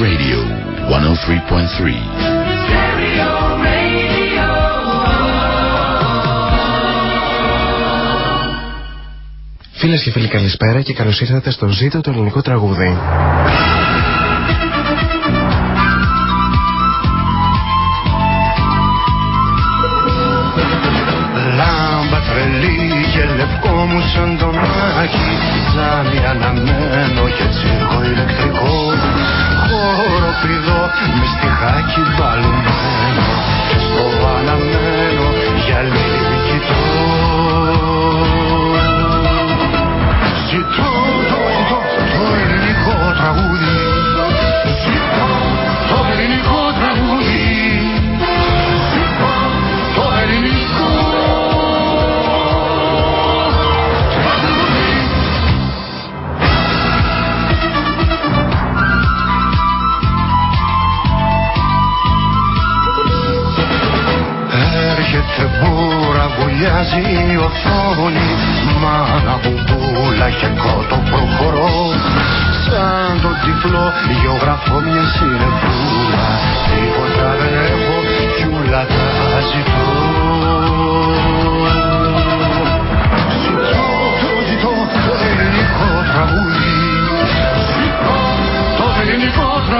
Radio 103.3. Φίλες και φίλοι, καλησπέρα και καλώς ήρθατε στο Ζήτο το ελληνικό τραγούδι. Λάμπα τρελή και λευκό μου σαν το μάχη Τζάμι αναμένο και τσίρκο ηλεκτρικό Χοροπηδό με στιχάκι μπαλουμένο Στο αναμένο για λίγη κοιτώ. Ζητώ το, το, το ελληνικό τραγούδι βουλιάζει η οθόνη Μάνα μπουμπούλα και κότο προχωρώ. Σαν τον τυφλό γεωγραφώ μια συνεφούλα Τίποτα δεν έχω κι ούλα τα ζητώ. Ζητώ, το ζητώ το ελληνικό τραγούδι. Ζητώ το ελληνικό τραγούδι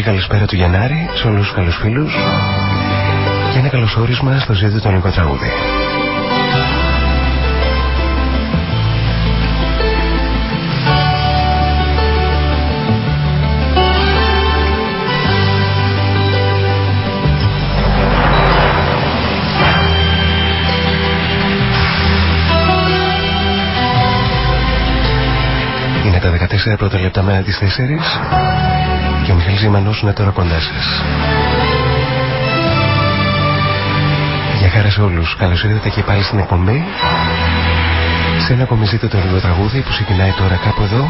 Μια βροχερή καλησπέρα του Γενάρη σε όλους τους καλούς φίλους και ένα καλωσόρισμα στο ζήτητο το ελληνικό τραγούδι. Είναι τα 14 πρώτα λεπτά μέρα τις 4 και ο Μιχαήλ Ζημανός είναι τώρα κοντά σας. Για χάρη σε όλους, καλώς ήρθατε και πάλι στην εκπομπή σε ένα ακόμη ζήτητο το λίγο τραγούδι που ξεκινάει τώρα κάπου εδώ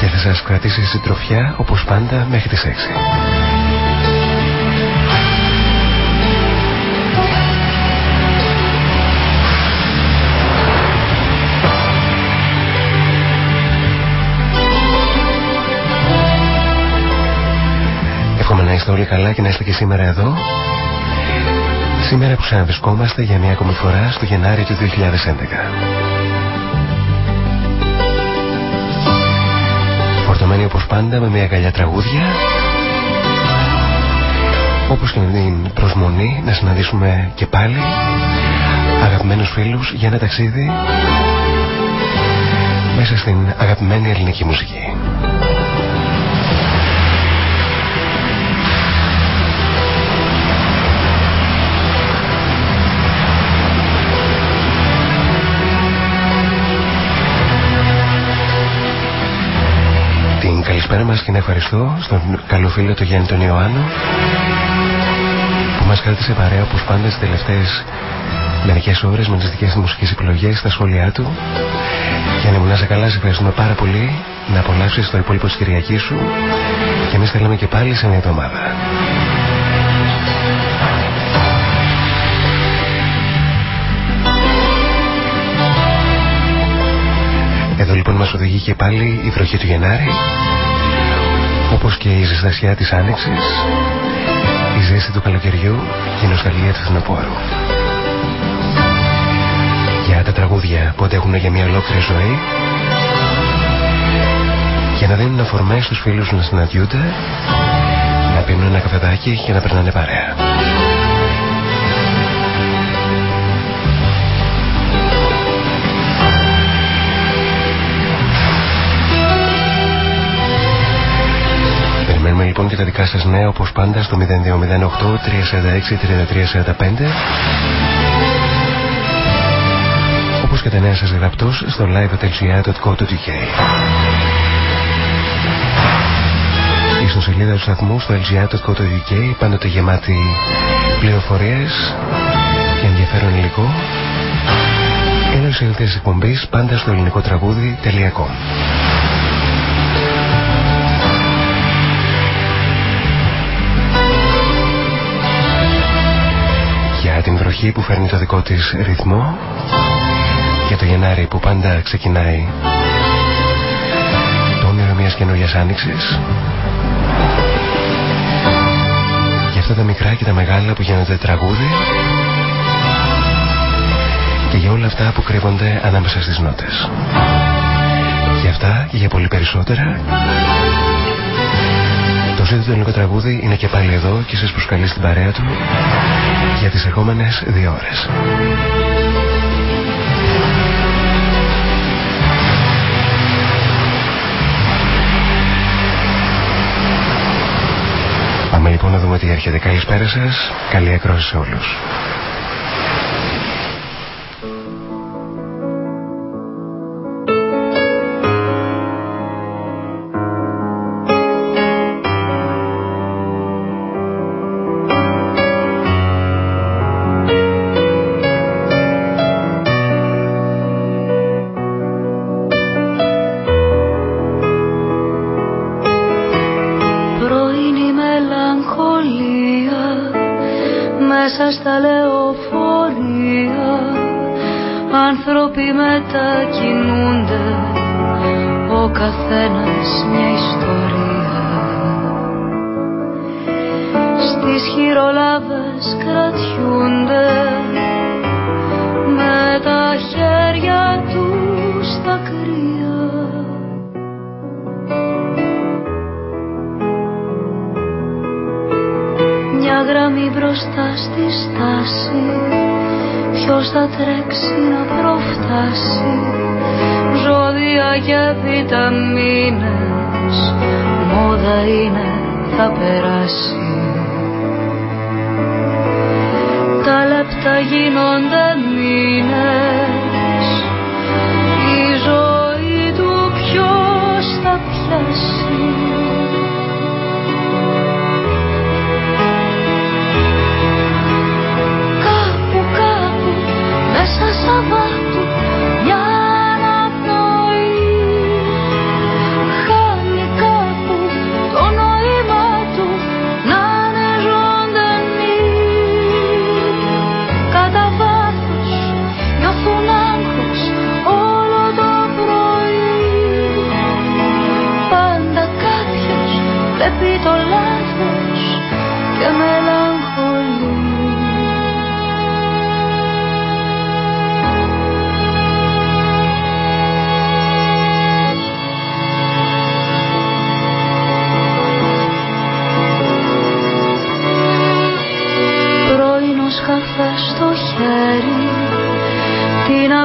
και θα σας κρατήσει συντροφιά όπως πάντα μέχρι τις 6. Είστε όλοι καλά και να είστε και σήμερα εδώ. Σήμερα που ξαναβρισκόμαστε για μια ακόμη φορά στο Γενάρη του 2011. Φορτωμένοι όπως πάντα με μια καλιά τραγούδια όπως και με την προσμονή να συναντήσουμε και πάλι αγαπημένους φίλους για ένα ταξίδι μέσα στην αγαπημένη ελληνική μουσική. Καλησπέρα μας και Καταρχήν ευχαριστώ στον καλό φίλο του Γιάννη τον Ιωάννου που μας κράτησε παρέα όπως πάντα στις τελευταίες μερικές ώρες με τις δικές του μουσικές επιλογές στα σχόλιά του. Για να ήμουν σε καλά, σε ευχαριστούμε πάρα πολύ να απολαύσεις το υπόλοιπο της Κυριακής σου. Και εμείς θέλουμε και πάλι σε μια εβδομάδα. Εδώ λοιπόν μας οδηγεί και πάλι η βροχή του Γενάρη όπως και η ζεστασιά της Άνοιξης η ζέστη του καλοκαιριού και η νοσταλγία του φθινοπόρου για τα τραγούδια που αντέχουν για μια ολόκληρη ζωή για να δίνουν αφορμές στους φίλους να συναντιούνται να πίνουν ένα καφεδάκι και να περνάνε παρέα. Λοιπόν και τα δικά σας νέα όπως πάντα στο 0208 346 3345 όπως και τα νέα σας γραπτός στο live.lgr.co.uk Η ιστοσελίδα του σταθμού στο lgr.co.uk πάντοτε γεμάτη πληροφορίες και ενδιαφέρον υλικό. Ένα της εκπομπής πάντα στο ελληνικό τραγούδι.com Για την βροχή που φέρνει το δικό της ρυθμό για το Γενάρη που πάντα ξεκινάει το όνειρο μιας καινούριας άνοιξης. Για αυτά τα μικρά και τα μεγάλα που γίνονται τραγούδι και για όλα αυτά που κρύβονται ανάμεσα στις νότες. Για αυτά και για πολύ περισσότερα το ζήτητο ελληνικό τραγούδι είναι και πάλι εδώ και σας προσκαλεί στην παρέα του για τις ερχόμενες δύο ώρες. Πάμε λοιπόν να δούμε τι έρχεται. Καλησπέρα σας. Καλή ακρόαση σε όλους.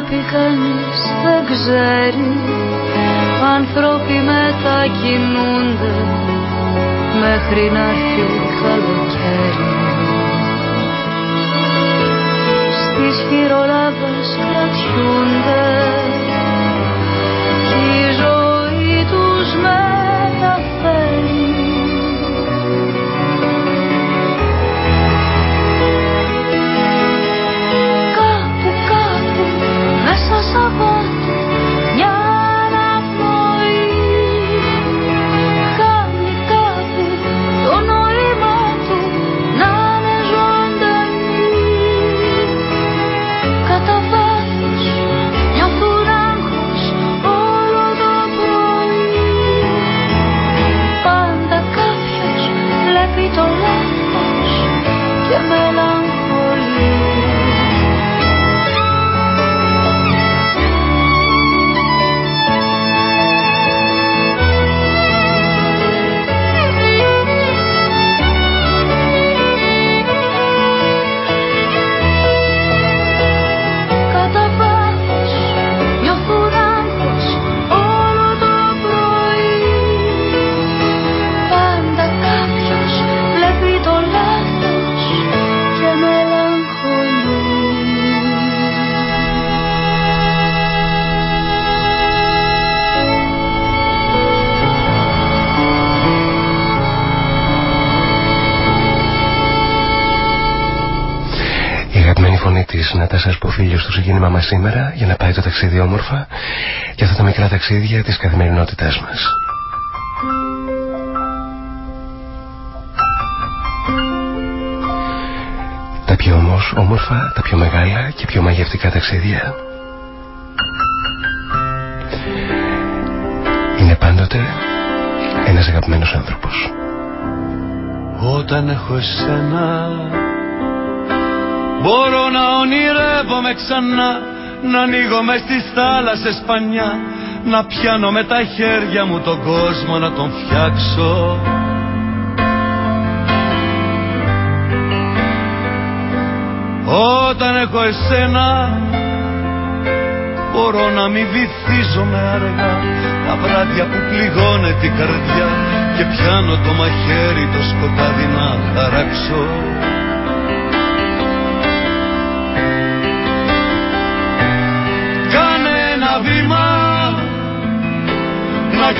αγάπη κανείς δεν ξέρει Άνθρωποι μετακινούνται μέχρι να έρθει καλοκαίρι. Στις χειρολάβες κρατιούνται και ζωή τους με oh. Νατάσα Ποφίλιο στο συγκίνημα μας σήμερα για να πάει το ταξίδι όμορφα για αυτά τα μικρά ταξίδια της καθημερινότητάς μας. Τα πιο όμως όμορφα, τα πιο μεγάλα και πιο μαγευτικά ταξίδια είναι πάντοτε ένας αγαπημένος άνθρωπος. Όταν έχω εσένα Μπορώ να ονειρεύομαι ξανά Να ανοίγω μες στις θάλασσες πανιά Να πιάνω με τα χέρια μου τον κόσμο να τον φτιάξω. Όταν έχω εσένα Μπορώ να μην βυθίζομαι αργά. Τα βράδια που πληγώνε την καρδιά Και πιάνω το μαχαίρι το σκοτάδι να χαράξω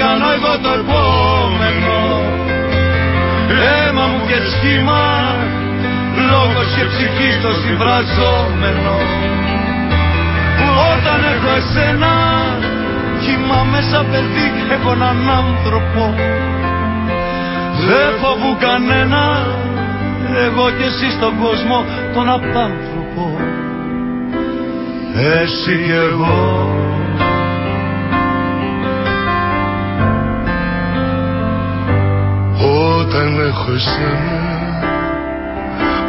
κάνω εγώ το επόμενο. Αίμα μου και σχήμα λόγος και ψυχή στο συμφραζόμενο όταν έχω εσένα κοιμάμαι σαν παιδί έχω έναν άνθρωπο. Δεν φοβού κανένα εγώ και εσύ στον κόσμο τον απάνθρωπο. Εσύ και εγώ έχω εσένα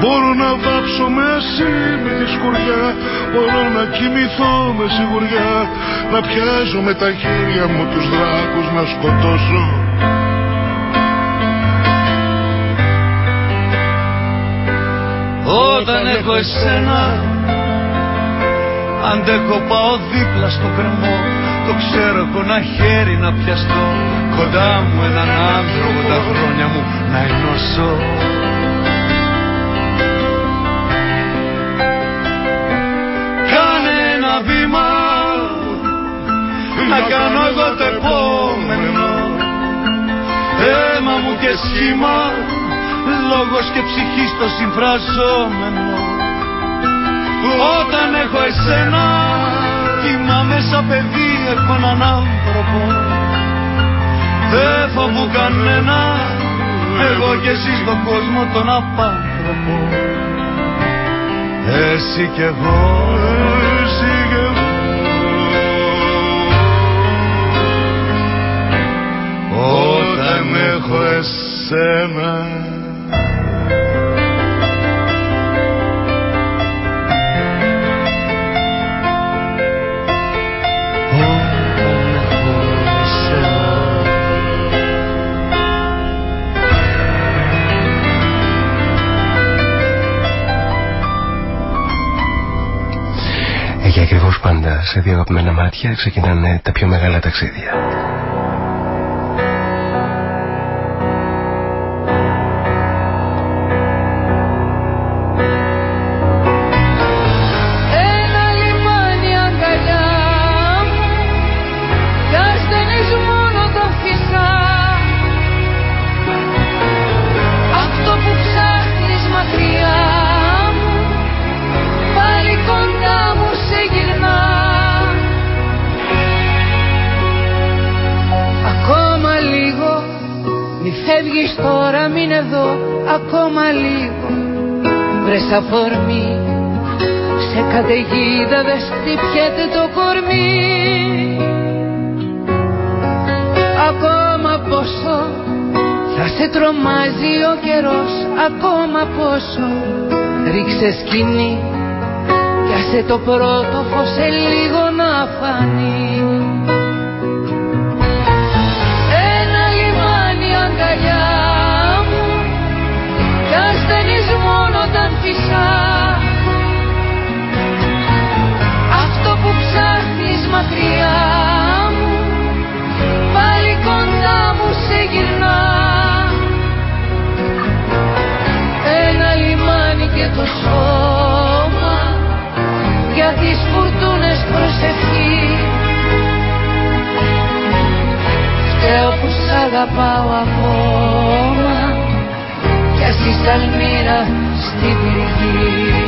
Μπορώ να βάψω μες εσύ με τη σκουριά. Μπορώ να κοιμηθώ με σιγουριά. Να πιάσω με τα χέρια μου τους δράκους να σκοτώσω. Όταν έχω εσένα Αντέχω πάω δίπλα στο κρεμό. Το ξέρω έχω ένα χέρι να πιαστώ Κοντά μου έναν άνθρωπο τα χρόνια μου να ενώσω Κάνε ένα βήμα Να κάνω εγώ το επόμενο. Αίμα μου και σχήμα Λόγος και ψυχή στο συμφραζόμενο. Όταν έχω εσένα Κοιμάμαι σαν παιδί έχω έναν άνθρωπο δεν φοβού κανένα. Εγώ και εσύ στον κόσμο τον απάνθρωπο. Εσύ κι εγώ Εσύ κι εγώ. Όταν έχω εσένα πάντα σε δύο αγαπημένα μάτια ξεκινάνε τα πιο μεγάλα ταξίδια. Αφορμή Σε καταιγίδα δεν χτυπιέται το κορμί. Ακόμα πόσο θα σε τρομάζει ο καιρός Ακόμα πόσο ρίξε σκηνή. Κι άσε το πρώτο φως σε λίγο να φανεί όταν φυσά Αυτό που ψάχνεις μακριά μου πάλι κοντά μου σε γυρνά. Ένα λιμάνι και το σώμα για τις φουρτούνες προσευχή. Φταίω που σ' αγαπάω ακόμα κι ας η σαλμύρα στην πληγή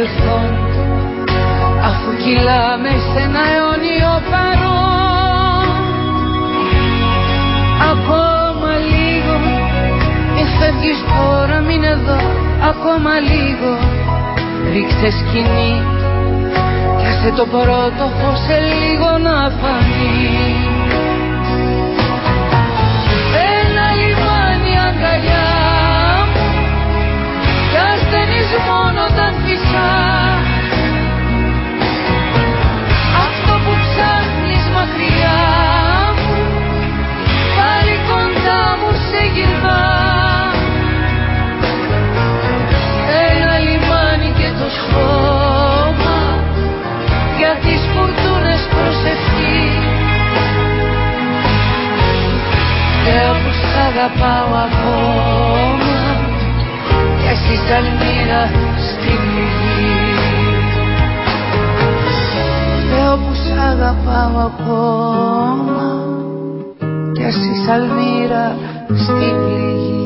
παρελθόν αφού κυλάμε σε ένα αιώνιο παρόν. Ακόμα λίγο μη φεύγεις τώρα μην εδώ Ακόμα λίγο. Ρίξε σκηνή κι άσε το πρώτο φως σε λίγο να φανεί όταν φυσά Αυτό που ψάχνεις μακριά μου πάλι κοντά μου σε γυρνά. Ένα λιμάνι και το σχώμα για τις φουρτούνες προσευχή. Θεό που σ' αγαπάω ακόμα κι εσύ σαλμύρα στην αγαπάω ακόμα κι εσύ σαλμύρα στην πληγή.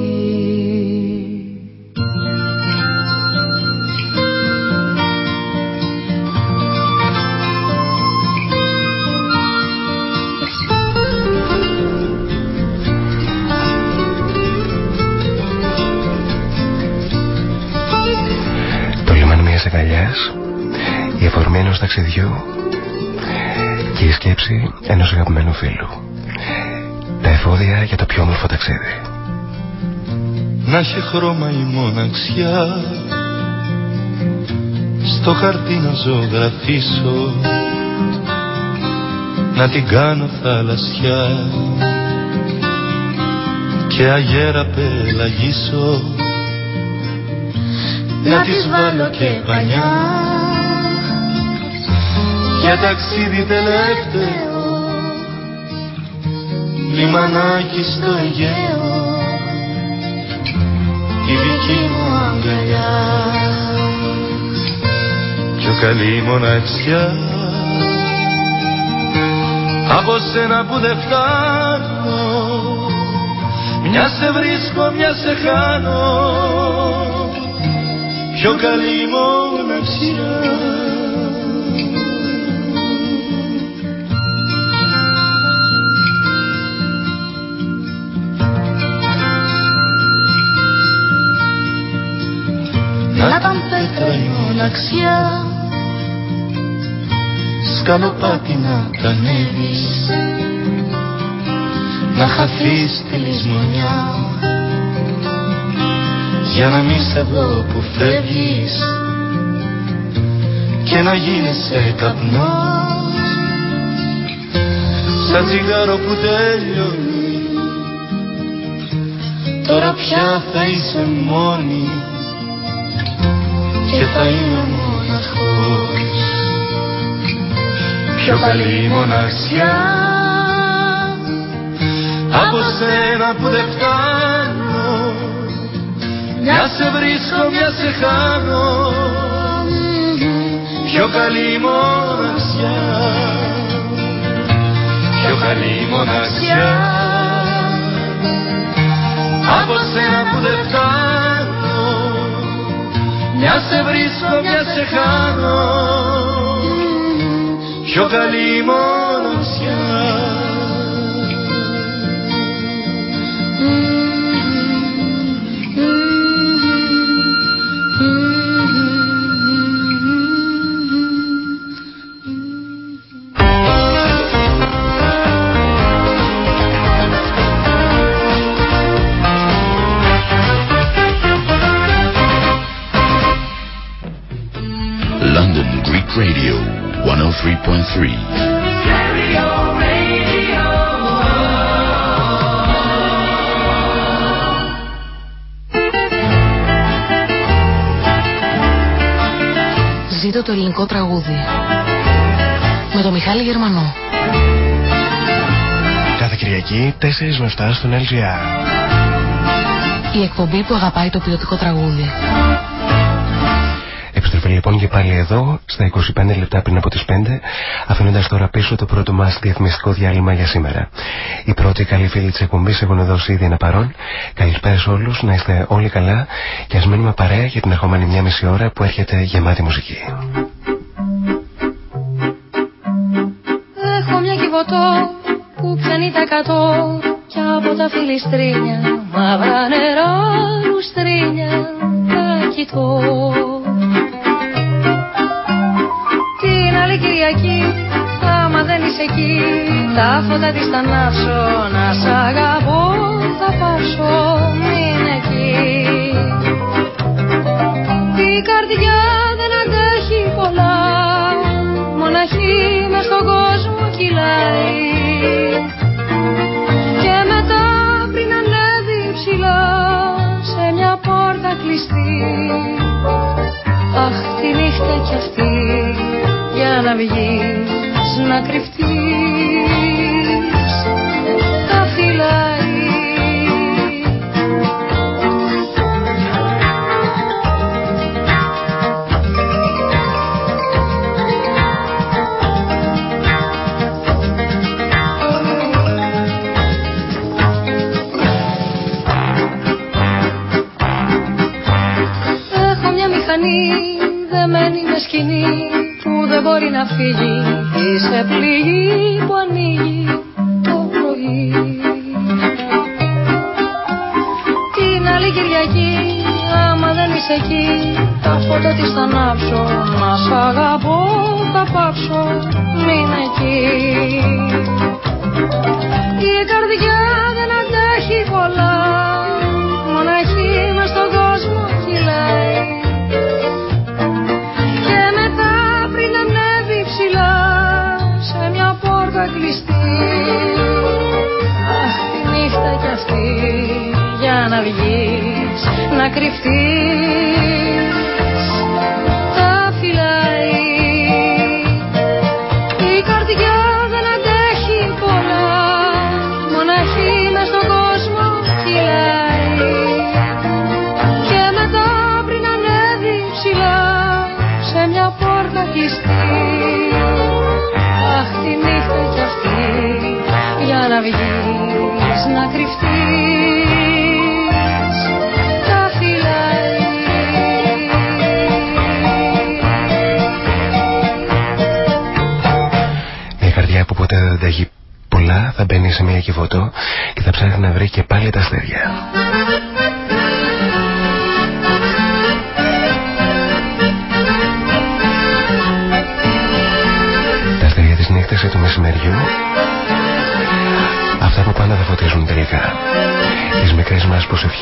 Το λιμάνι μιας αγκαλιάς, η αφορμή ενός ταξιδιού και η σκέψη ενός αγαπημένου φίλου. Τα εφόδια για το πιο όμορφο ταξίδι. να έχει χρώμα η μοναξιά. Στο χαρτί να ζωγραφίσω. Να την κάνω θαλασσιά. Και αγέρα πελαγίσω να της βάλω και πανιά για ταξίδι τελευταίος λιμανάκι στο Αιγαίος η δική μου αγκαλιά. Πιο καλή μοναξιά από σένα που δεν φτάνω μια σε βρίσκω, μια σε χάνω. Πιο καλή μοναξιά Να ήταν πέτρα η μοναξιά σκαλοπάτι να τα ανέβεις να χαθείς τη λησμονιά. Για να μη σε δω που φεύγεις. Και να γίνεσαι καπνός. Σαν τσιγάρο που τέλειωνε τώρα πια θα είσαι μόνη και θα είμαι μοναχός. Πιο καλή μοναξιά από σένα που δεν φτάνω. Μια σε βρίσκω, μια σε χάνω. Πιο καλή μοναξιά. Πιο καλή μοναξιά. Από σένα που δεν φτάνω μια σε βρίσκω βρίσκω μια σε χάνω. Πιο καλή μοναξιά 103.3. Ζήτω το ελληνικό τραγούδι με τον Μιχάλη Γερμανό. Κάθε Κυριακή 4 με 7 στον LGR. Η εκπομπή που αγαπάει το ποιοτικό τραγούδι. Επιστροφή λοιπόν και πάλι εδώ, στα 25 λεπτά πριν από τις 5, αφήνοντας τώρα πίσω το πρώτο μας διαφημιστικό διάλειμμα για σήμερα. Οι πρώτοι καλοί φίλοι της εκπομπής έχουν δώσει ήδη ένα παρόν. Καλησπέρα σε όλους, να είστε όλοι καλά και ας μένουμε παρέα για την ερχόμενη μια μισή ώρα που έρχεται γεμάτη μουσική. Έχω μια κυβωτό που πιάνει τα κατώ και από τα φιλιστρίνια μαύρα κλειστή. Αχ τη νύχτα κι αυτή για να βγεις να κρυφτείς να φύγει Είσαι πληγή που ανοίγει το πρωί. Την άλλη Κυριακή άμα δεν είσαι εκεί Τα φώτα της θα ανάψω Να σ' αγαπώ θα πάψω Μην εκεί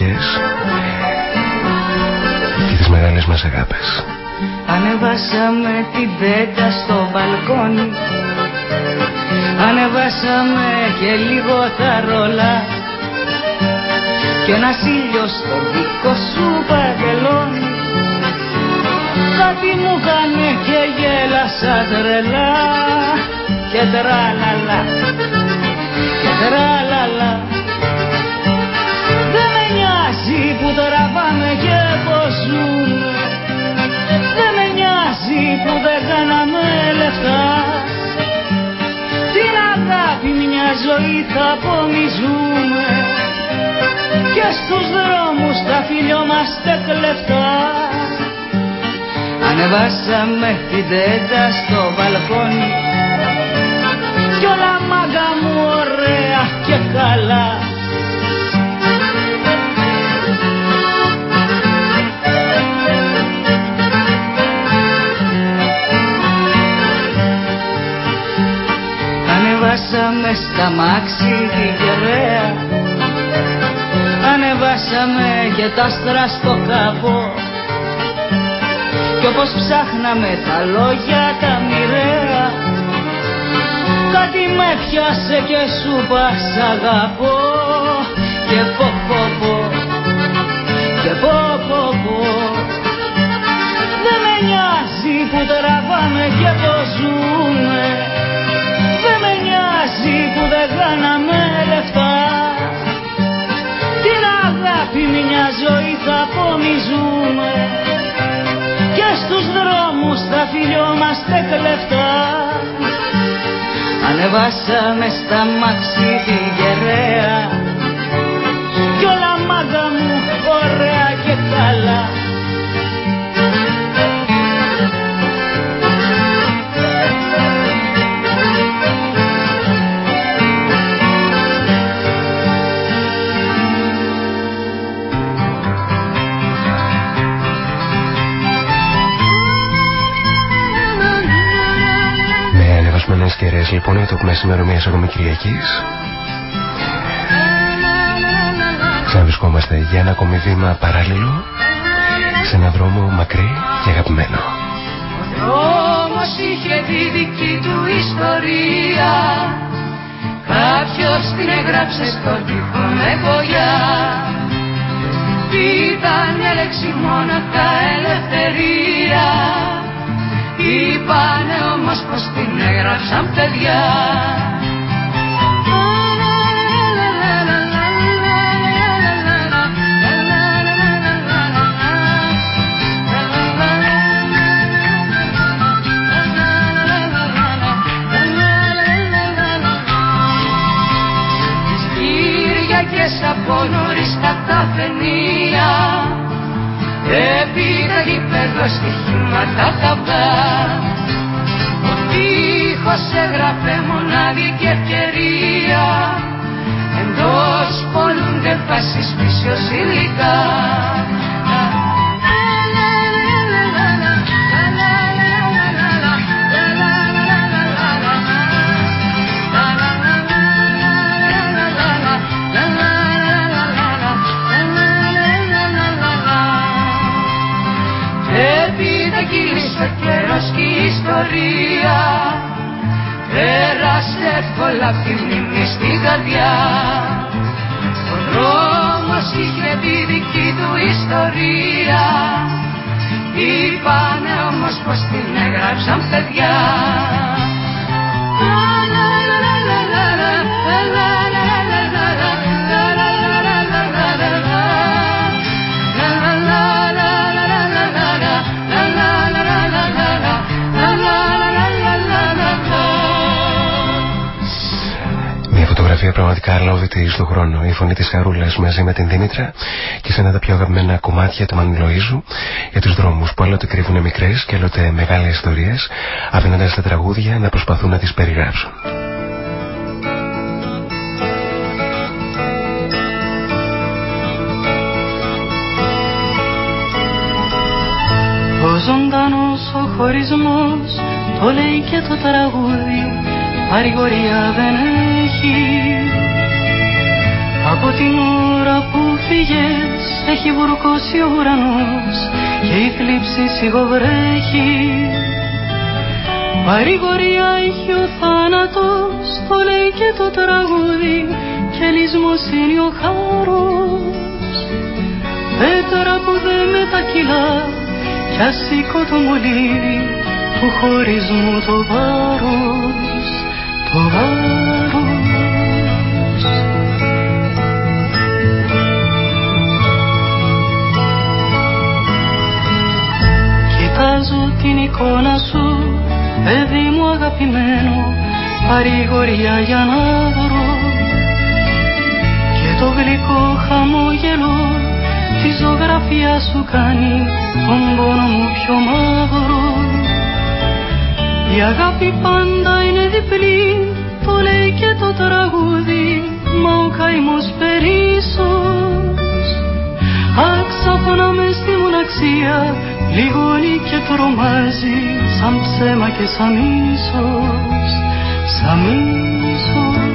μας προσευχές και τις μεγάλες μας αγάπες. Ανεβάσαμε την πέτα στο μπαλκόνι. Ανεβάσαμε και λίγο τα ρολά και ένα ήλιο στο δικό σου παντελόνι. Κάτι μου κάνε και γέλασα τρελά. Και τραλαλά και τραλαλά τραβάμε και πως ζούμε Δεν με νοιάζει που δεν κάναμε λεφτά. Την αγάπη μια ζωή θα απομιζούμε και στους δρόμους τα φιλιόμαστε κλεφτά. Ανεβάσαμε την τέντα στο μπαλκόνι. Κι όλα μάγκα μου ωραία και καλά στα μάξι τη γεραία. Ανεβάσαμε και τα άστρα στο καπό Κι όπως ψάχναμε τα λόγια τα μοιραία Κάτι με πιάσε και σου πας αγαπώ. Και πω πω πω Και πω πω πω Δεν με νοιάζει που τραβάμε και το ζούμε. Δεν με νοιάζει που δεν κάναμε λεφτά. Την αγάπη μια ζωή θα απομιζούμε Και στους δρόμους θα φιλιόμαστε κλεφτά. Ανεβάσαμε στα μάξι τη γεραία. Κι όλα μάγκα μου ωραία και καλά ανεβασμένες κεραίες λοιπόν για το μεσημέρο μιας ακόμη Κυριακής. Ξαναβρισκόμαστε για ένα ακόμη βήμα παράλληλο σε ένα δρόμο μακρύ και αγαπημένο. δρόμος είχε τη δική του ιστορία. Κάποιος την έγραψε στον τοίχο με βολιά Ήταν λέξη μόνος τα ελευθερία Είπανε όμως πως την έγραψαν παιδιά. Τις Κυριακές από νωρίς τα Έπειτα γήπεδο στοιχήματα καυκά Ο τείχος έγραφε μονάδικη ευκαιρία. Εντός πολλούνται φάσεις φύσεως υλικά ιστορία Πέρασε εύκολα απ' τη μνήμη στην καρδιά. Ο δρόμος είχε τη δική του ιστορία. Είπανε όμως πως την έγραψαν παιδιά πραγματικά αλόβητη στον χρόνο. Η φωνή της Χαρούλας μαζί με την Δήμητρα και σε ένα από τα πιο αγαπημένα κομμάτια του Μανιλοΐζου για τους δρόμους που άλλοτε κρύβουν μικρές και άλλοτε μεγάλες ιστορίες αφήνοντας στα τραγούδια να προσπαθούν να τις περιγράψουν. Ο ζωντανός ο χωρισμός το λέει και το τραγούδι παρηγορία δεν έχει Από την ώρα που φύγες έχει βουρκώσει ο ουρανός και η θλίψη σιγοβρέχει Παρηγορία έχει ο θάνατος το λέει και το τραγούδι και λυσμός είναι ο χάρος Πέτρα που δεν μετακυλά κι ασήκω το μολύβι του χωρισμού το βάρος, το βάρος. Την εικόνα σου, παιδί μου αγαπημένο, παρηγοριά για να βρω και το γλυκό χαμόγελο Ότι η ζωγραφιά σου κάνει τον πόνο μου πιο μαύρο. Η αγάπη πάντα είναι διπλή το λέει και το τραγούδι μα ο καημός περίσσος Άξαφνα μες στη μοναξία λιγώνει και τρομάζει σαν ψέμα και σαν ίσος σαν ίσος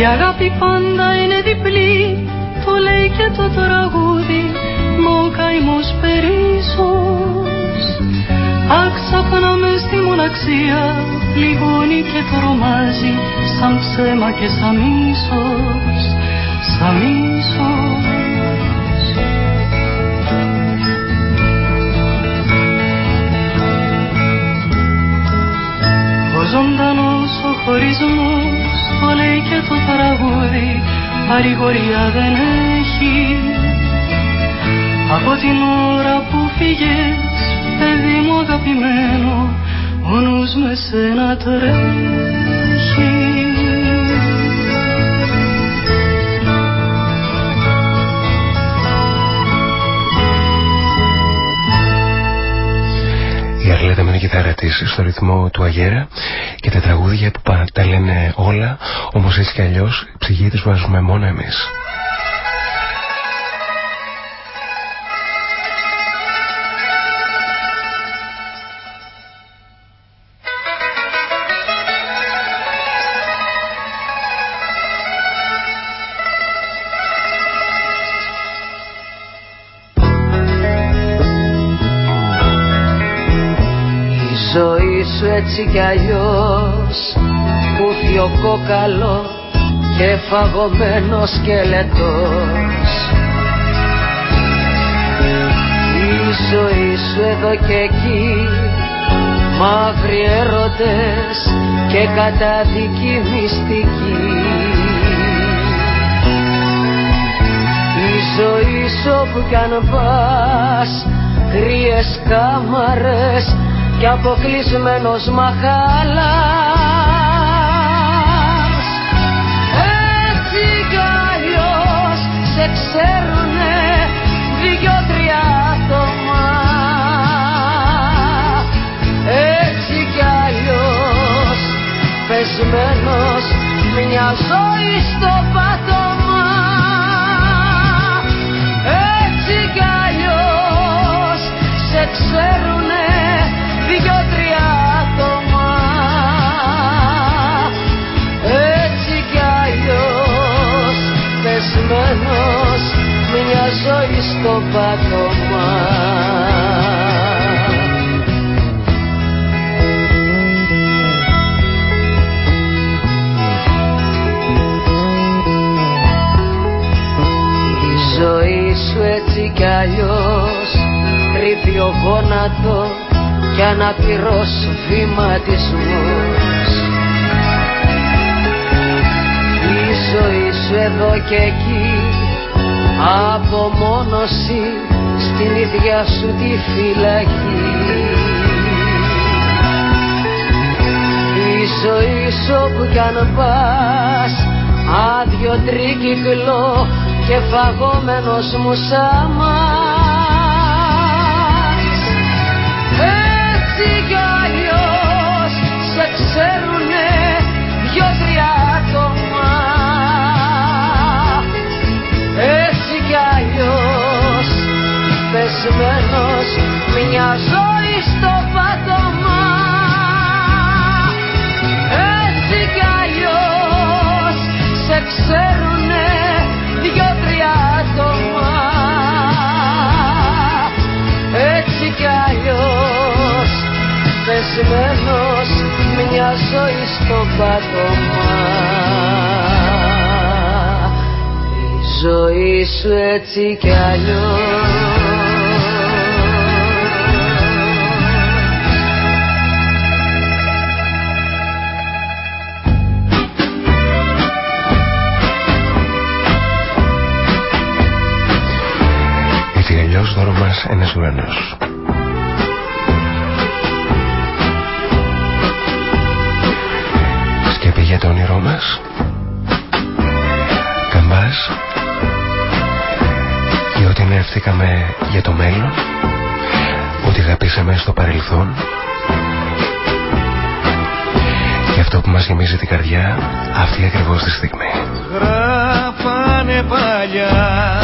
Η αγάπη πάντα Άξαφνα μες στη μοναξία, πληγώνει και τρομάζει, σαν ψέμα και σαν μίσος, σαν μίσος. Ο ζωντανός ο χωρισμός το λέει και το τραγούδι παρηγορία δεν έχει από την ώρα που φύγες τρέχει Η Αρλέτα με την κιθάρα της στο ρυθμό του Αγέρα και τα τραγούδια που τα λένε όλα, όμως έτσι κι αλλιώς η ψυχή τους βάζουμε μόνο εμείς. Έτσι κι αλλιώς. Ο κόκαλος και φαγωμένος σκελετός. Η ζωή σου εδώ και εκεί μαύροι έρωτες και καταδική μυστική. Η ζωή σου όπου κι αν πας κρύες κάμαρες κι αποκλεισμένος μαχάλας. Έτσι κι αλλιώς σε ξέρουνε δυο-τρία άτομα. Έτσι κι αλλιώς πεσμένος μια ζωή στο πάτωμα. Έτσι κι αλλιώς σε ξέρουνε σου έτσι κι αλλιώς. Κρύβει ο γόνατος κι αναπηρός βηματισμός Η ζωή σου εδώ και εκεί απομόνωση στην ίδια σου τη φυλακή. Η ζωή σου όπου κι αν πας άδειο τρίκυκλο και φαγόμενος μου σάμας. Ξέρουνε δυο-τρία άτομα. Έτσι κι αλλιώς πεσμένος μια μια ζωή στο πάτωμα. Η ζωή σου έτσι κι αλλιώς Βασίλειος Δόρμας ένας ουρανός Μιλήσαμε για το μέλλον Ότι αγαπήσαμε στο παρελθόν. Και αυτό που μας γεμίζει την καρδιά Αυτή ακριβώς τη στιγμή. Γράφανε παλιά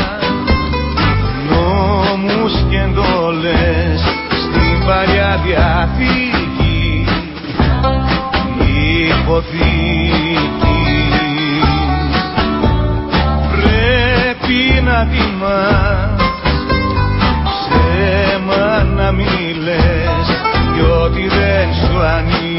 Νόμους και εντόλες Στην παλιά διαθήκη Υποθήκη. Πρέπει να τιμάς μη λες κι ό,τι δεν σου ανήκει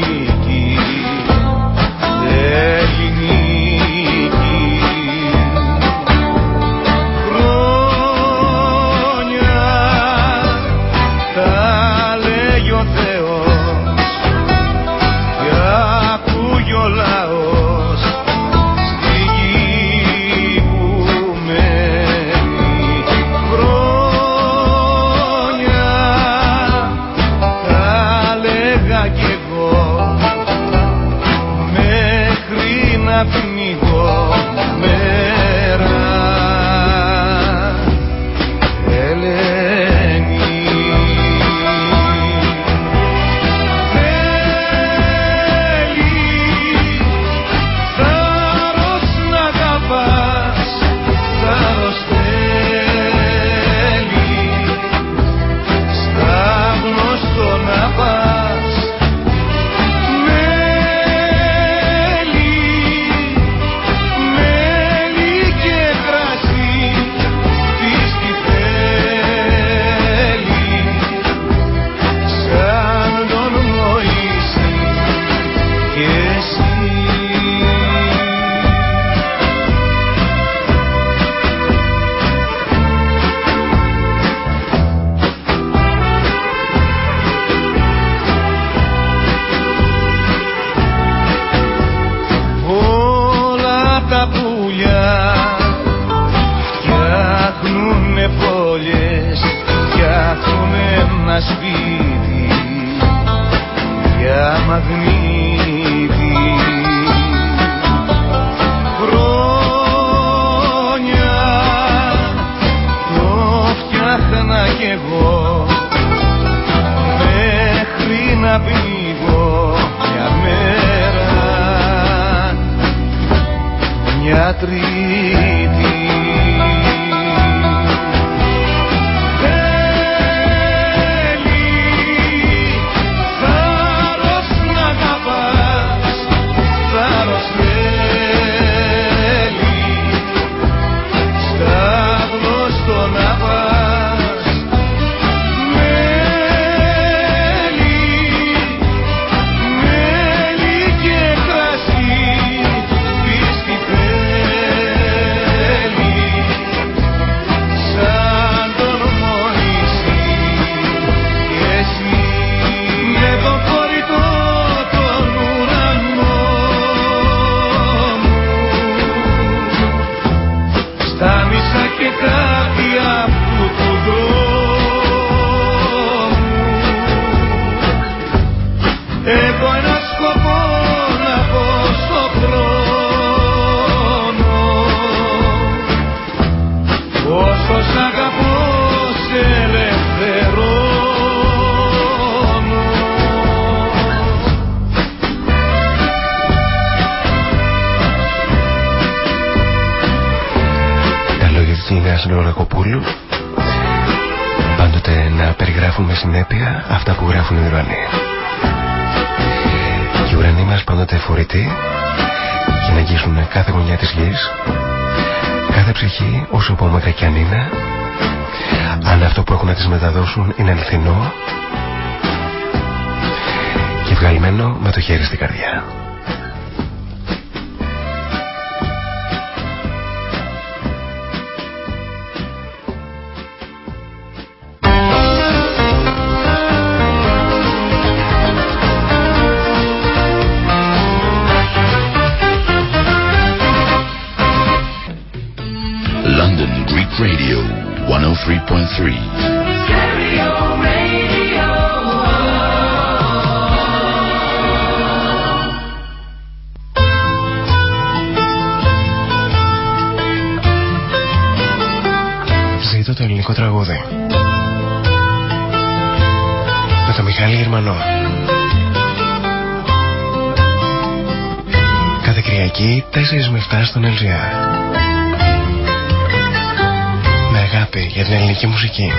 ελληνική μουσική.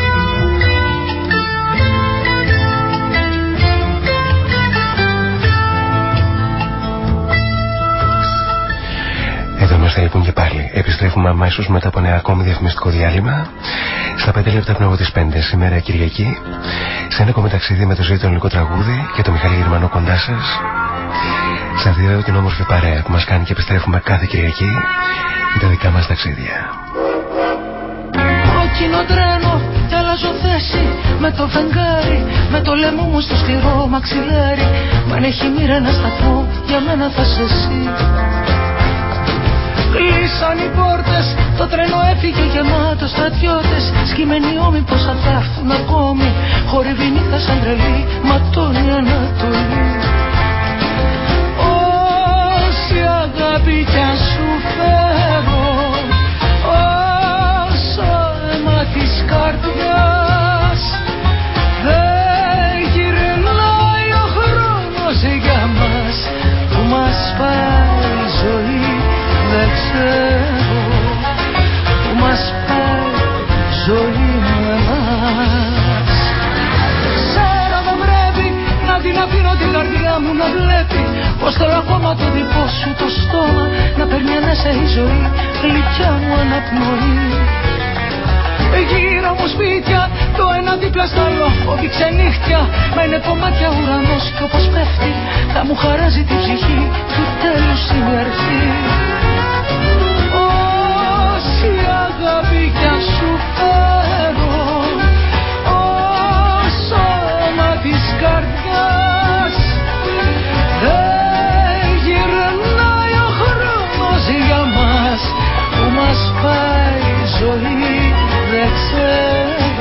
είμαστε λοιπόν και πάλι. Επιστρέφουμε αμέσως μετά από ένα ακόμη διαφημιστικό διάλειμμα. Στα 5 λεπτά πριν από τις 5 σήμερα Κυριακή. Σε ένα ακόμη ταξίδι με το ζωή ελληνικό τραγούδι και το Μιχάλη Γερμανό κοντά σας. Σε δύο την όμορφη παρέα που μας κάνει και επιστρέφουμε κάθε Κυριακή για τα δικά μας ταξίδια. Κόκκινο τρένο κι αλλάζω θέση. Με το φεγγάρι Με το λαιμό μου στο σκληρό μαξιλάρι. Μα αν έχει μοίρα να σταθώ για μένα θα σε εσύ. Κλείσαν οι πόρτες, το τρένο έφυγε γεμάτο στρατιώτες Σκυμμένοι ώμοι πως θα έρθουν ακόμη. Χορεύει νύχτα σαν τρελή, ματώνει Ανατολή. Όση αγάπη κι αν σου φέρω πάει η ζωή δεν ξέρω που μας πάει ζωή με εμάς. Σέρα δεν πρέπει να την αφήνω την καρδιά μου να βλέπει πως θέλω ακόμα το δικό σου το στόμα να παίρνει ανάσα η ζωή γλυκιά μου αναπνοή Γύρω μου σπίτια, το ένα δίπλα στο άλλο Ό,τι ξενύχτια, μα είναι κομμάτια ουρανός Και όπως πέφτει, θα μου χαράζει την ψυχή Του τέλους η αρχή. Αγάπη κι αν σου φέρω όσο αίμα της καρδιάς δεν γυρνάει ο χρόνος για μας που μας πάει η ζωή δεν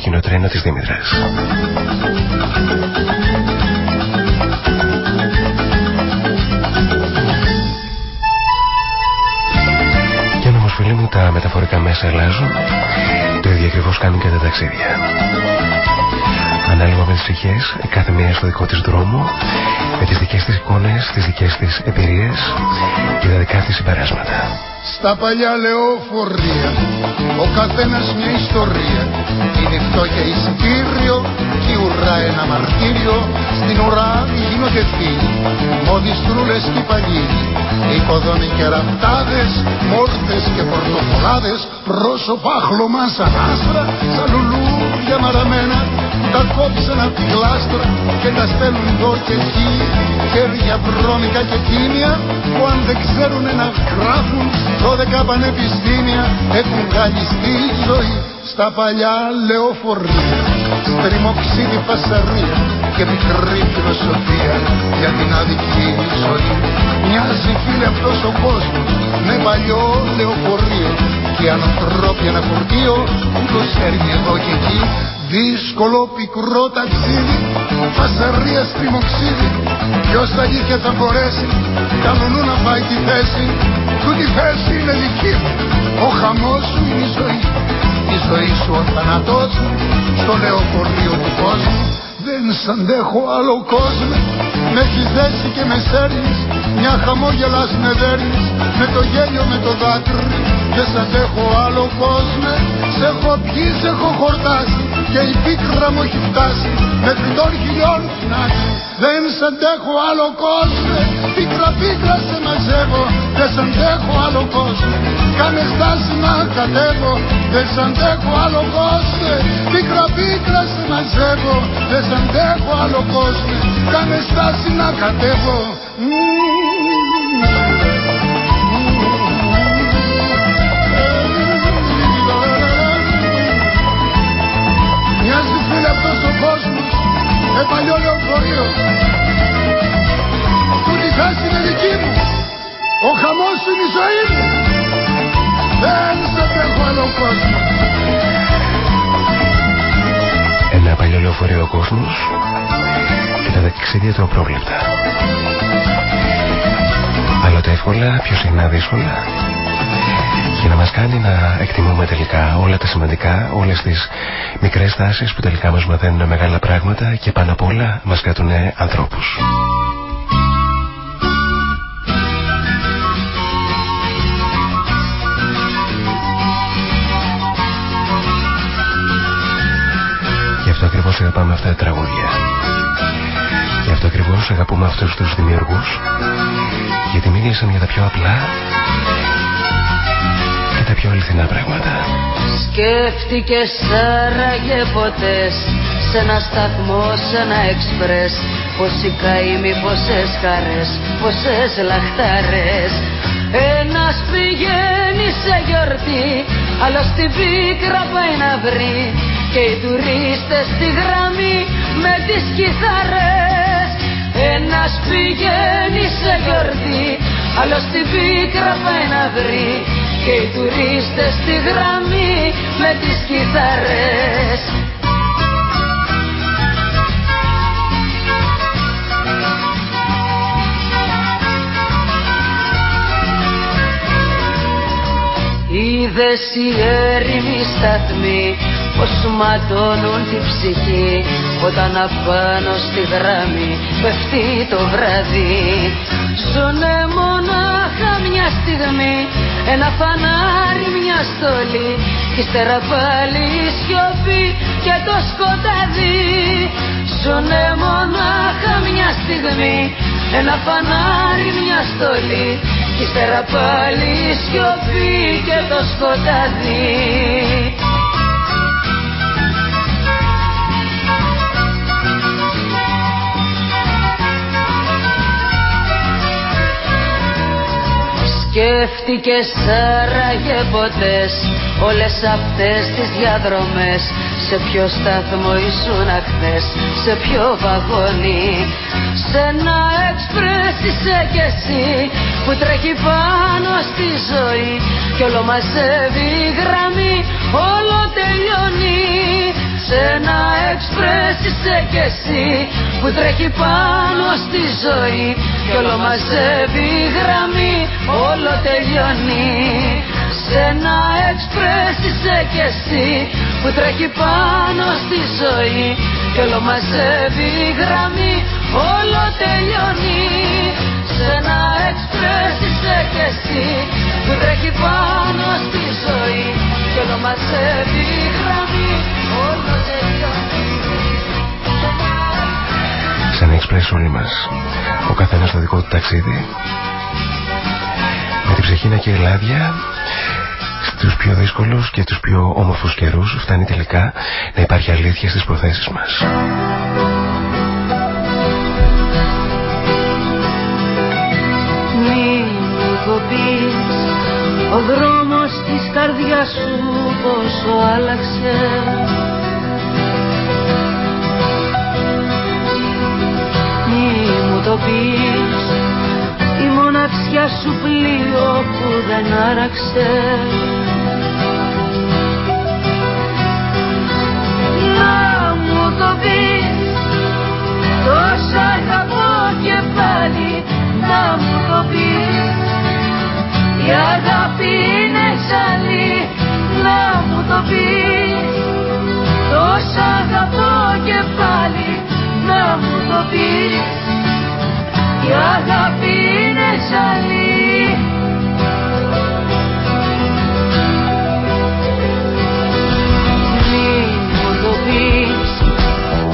κόκκινο τρένο της Δήμητρας. Και αν όμως φίλοι μου τα μεταφορικά μέσα αλλάζουν, το ίδιο ακριβώς κάνουν και τα ταξίδια. Ανάλογα με τις ψυχές, κάθε μία στο δικό της δρόμο, με τις δικές της εικόνες, τις δικές της εμπειρίες και τα δικά της συμπεράσματα. Στα παλιά λεωφορεία, ο καθένας μια ιστορία. Είναι φτώχεια εισιτήριο και η ουρά ένα μαρτύριο. Στην ουρά γίνονται φίλοι Μοδιστρούλες και παλιοί Οικοδόμοι και ραφτάδες Μόρτες και πορτοφολάδες Πρόσωπα χλωμά σαν άστρα Σαν λουλούδια μαραμένα τα κόψαν απ' τη γλάστρα και τα στέλνουν εδώ και εκεί. Χέρια βρώμικα και τίμια που αν δεν ξέρουν να γράφουν δώδεκα πανεπιστήμια έχουν βγάλει στη ζωή στα παλιά λεωφορεία. Στριμοξίδι φασαρία και μικρή φιλοσοφία για την αδική ζωή. Μοιάζει φίλε αυτός ο κόσμος με παλιό λεωφορείο και ανθρώπινα φορτίο που το σέρνει εδώ και εκεί. Δύσκολο πικρό ταξίδι φασαρία στριμοξίδι ποιος αλήθεια θα μπορέσει κανονού να πάει τη θέση. Του τη θέση είναι δική μου ο χαμός σου είναι η ζωή. Η ζωή σου ο θάνατός μου στο λεωφορείο του κόσμου. Δεν σ' αντέχω άλλο κόσμο Με έχεις δέσει και με σέρνεις Μια χαμόγελας με δέρνεις Με το γέλιο με το δάκρυ. Δεν σ' αντέχω άλλο κόσμο Σε έχω πιει, σε έχω χορτάσει. Και η πίκρα μου έχει φτάσει Μέχρι των χιλιών την άκρη Δεν σ' αντέχω άλλο κόσμο Πίκρα πίκρα σε μαζεύω. Δεν σ' αντέχω άλλο κόσμο Κάνε στάση να κατέβω. Δεν σ' αντέχω άλλο κόσμο Πίκρα πίκρα σε μαζεύω. Δεν σ' αντέχω άλλο κόσμο Κάνε στάση να κατέβω. Μοιάζει κόσμος με παλιό λεωφορείο. Που τη θέση είναι δική μου Ο χαμός είναι η ζωή μου. Δεν σε αντέχω άλλο κόσμο. Ένα παλιό λεωφορείο ο κόσμος και τα ταξίδια του απρόβλεπτα. Άλλοτε εύκολα, πιο συχνά δύσκολα για να μας κάνει να εκτιμούμε τελικά όλα τα σημαντικά, όλες τις μικρές τάσεις που τελικά μας μαθαίνουν μεγάλα πράγματα και πάνω απ' όλα μας κρατούν ανθρώπους. Γι' αυτό ακριβώς αγαπάμε αυτά τα τραγούδια. Γι' αυτό ακριβώς αγαπούμε αυτούς τους δημιουργούς γιατί μίλησαν για τα πιο απλά και τα πιο αληθινά πράγματα. Σκέφτηκες άραγε ποτές σε ένα σταθμό, σε ένα εξπρές. Πόσοι καημοί, πόσες χαρές, πόσες λαχτάρες Ένας πηγαίνει σε γιορτή, άλλος στην πίκρα πάει να βρει. Και οι τουρίστες στη γραμμή με τις κιθαρές Ένας πηγαίνει σε γιορτή, άλλος στην πίκρα πάει να βρει και οι τουρίστες στη γραμμή με τις κιθαρές. Είδες οι έρημοι σταθμοί πως ματώνουν την ψυχή όταν απάνω στη γραμμή πέφτει το βράδυ Ζωνε μονάχα μια στιγμή ένα φανάρι μια στολή κι ύστερα πάλι η σιωπή και το σκοτάδι. Ζωνε μονάχα μια στιγμή. Ένα φανάρι μια στολή κι ύστερα πάλι η σιωπή και το σκοτάδι Σκέφτηκες άραγε ποτές όλες αυτές τις διαδρομές. Σε ποιο σταθμό ήσουν χθες, σε ποιο βαγόνι. Σε ένα εξπρές είσαι κι εσύ που τρέχει πάνω στη ζωή. Κι όλο μαζεύει η γραμμή, όλο τελειώνει. Σε ένα εξπρές είσαι κι εσύ που τρέχει πάνω στη ζωή κι όλο μαζεύει η γραμμή, όλο τελειώνει. Σε ένα εξπρές είσαι κι εσύ που τρέχει πάνω στη ζωή. Κι όλο μαζεύει η γραμμή, όλο τελειώνει. Σε ένα εξπρές είσαι κι εσύ που τρέχει πάνω στη ζωή. Κι όλο μαζεύει η γραμμή, όλο τελειώνει Σαν εξπρές όλοι μας. Ο καθένας στο δικό του ταξίδι. Με την ψυχή να κερλάδια στους πιο δύσκολους και τους πιο όμορφους καιρούς φτάνει τελικά να υπάρχει αλήθεια στις προθέσεις μας. Μην κοπείς ο δρόμος της καρδιάς σου πόσο άλλαξε το πεις Η μοναξιά σου πλοίο που δεν άραξε. Να μου το πεις. Τόσα αγαπώ και πάλι Να μου το πεις. Η αγάπη είναι ζαλή Να μου το πεις. Τόσα αγαπώ και πάλι να μου το πεις. Η αγάπη είναι ζαλή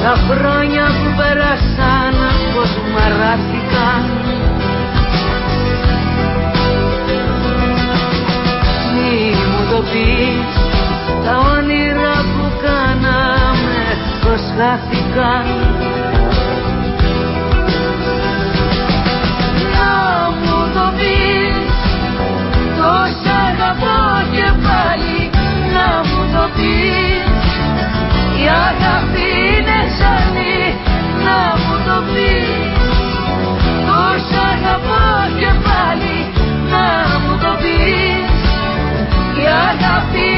Τα χρόνια που πέρασαν πως μαράθηκαν Μη μου το πεις Τα όνειρα που κάναμε πως χάθηκαν και πάλι Να μου το πεις. Η αγάπη είναι ζαλή Να μου το πεις. Τόσα αγαπώ και πάλι Να μου το πεις. Η αγάπη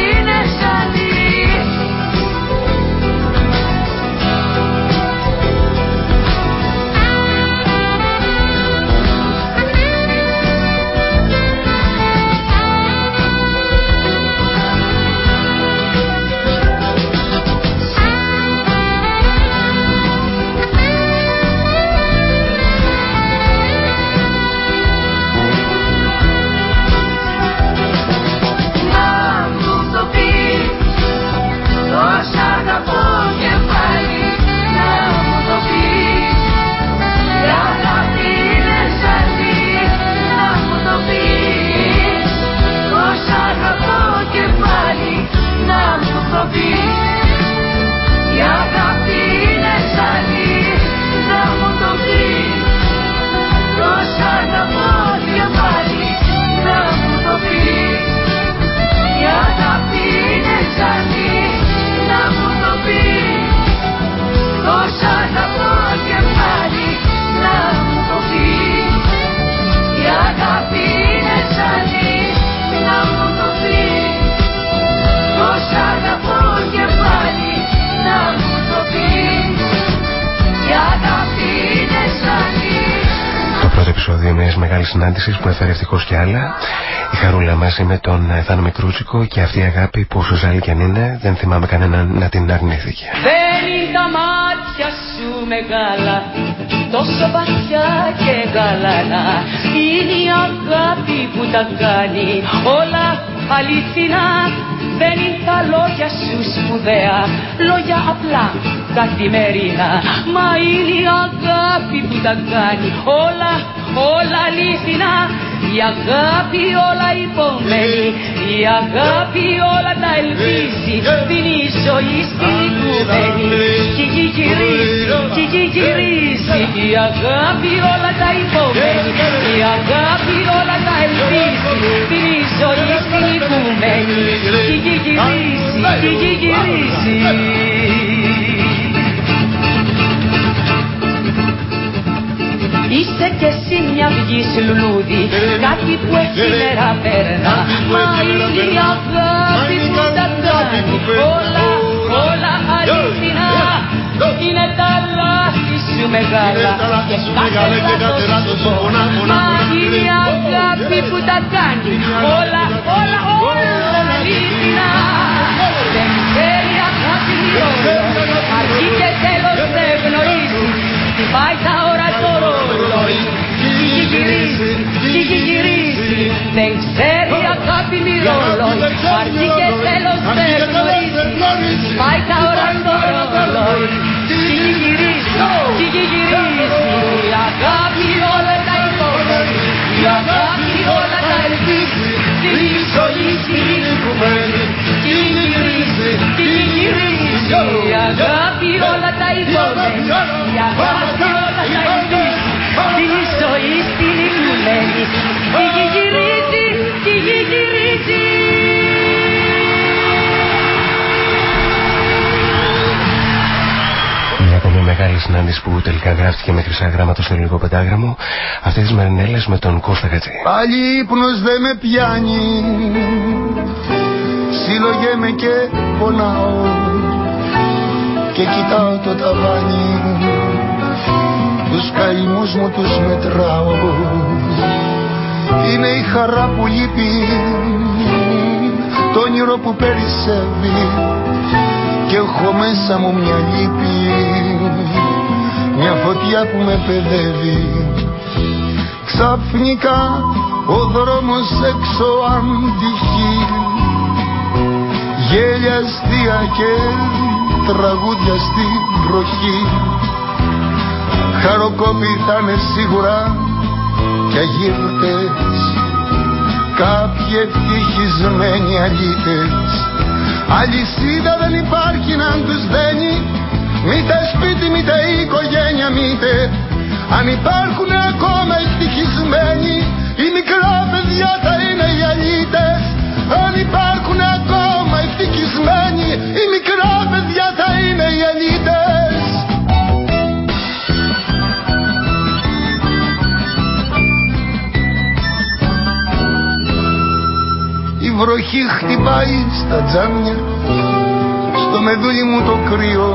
πρώτο επεισόδιο μιας μεγάλης συνάντησης που έφερε ευτυχώς και άλλα. Η Χαρούλα μαζί με τον ε, Θάνο Μικρούτσικο και αυτή η αγάπη που όσο ζάλη κι αν είναι δεν θυμάμαι κανέναν να την αρνήθηκε. Δεν είναι τα μάτια σου μεγάλα Τόσο βαθιά και γαλανά Είναι η αγάπη που τα κάνει Όλα αληθινά Δεν είναι τα λόγια σου σπουδαία Λόγια απλά καθημερινά Μα είναι η αγάπη που τα κάνει Όλα, όλα αληθινά. Η αγάπη όλα υπομένει, η αγάπη όλα τα ελπίζει, δίνει ζωή στην οικουμένη. Κι εκεί γυρίζει, κι εκεί γυρίζει, η αγάπη όλα τα υπομένει, η αγάπη όλα τα ελπίζει, δίνει ζωή στην οικουμένη. Κι εκεί γυρίζει, κι εκεί γυρίζει. Είσαι κι εσύ μια βγής λουλούδι Κάτι που έχει μέρα πέρνα Μα είναι η αγάπη που τα κάνει Όλα, όλα αληθινά Είναι τα λάθη σου μεγάλα Και κάθε λάθος σου Μα είναι η αγάπη που τα κάνει Όλα, όλα, όλα αληθινά Δεν ξέρει αγάπη όλο Αρχή και τέλος δεν γνωρίζει Τι πάει τα ώρα το ρολόι Κι γυρίζει, κι γυρίζει Δεν ξέρει αγάπη μη ρολόι Αρχή και τέλος δεν γνωρίζει Τι πάει τα ώρα το ρολόι Κι γυρίζει, κι γυρίζει Η αγάπη όλα τα υπόβαίνει Η αγάπη όλα τα ελπίζει Την ζωή στην οικουμένη Κι γυρίζει, κι γυρίζει Η αγάπη όλα τα υπόβαίνει Η αγάπη όλα τα ελπίζει Την ζωή στην οικουμένη Κι γυρίζει, κι γυρίζει. Μια ακόμη μεγάλη συνάντηση που τελικά γράφτηκε με χρυσά γράμματα στο ελληνικό πεντάγραμμο αυτή τη Μαρινέλα με τον Κώστα Κατζή. Πάλι ύπνος δεν με πιάνει Συλλογέ με και πονάω Και κοιτάω το ταβάνι Τους καημούς μου τους μετράω. Είναι η χαρά που λείπει Το όνειρο που περισσεύει. Και έχω μέσα μου μια λύπη μια φωτιά που με παιδεύει. Ξαφνικά ο δρόμος έξω αντυχεί. Γέλια αστεία και τραγούδια στην βροχή. Χαροκόπη θα είναι σίγουρα και αγύρτες κάποιοι ευτυχισμένοι αλήτες Αλυσίδα δεν υπάρχει να τους δένει. Μήτε σπίτι, μήτε οικογένεια, μήτε Αν υπάρχουν ακόμα ευτυχισμένοι Οι μικρά παιδιά θα είναι οι αλήτες Αν υπάρχουν ακόμα ευτυχισμένοι βροχή χτυπάει στα τζάμια Στο μεδούλι μου το κρύο.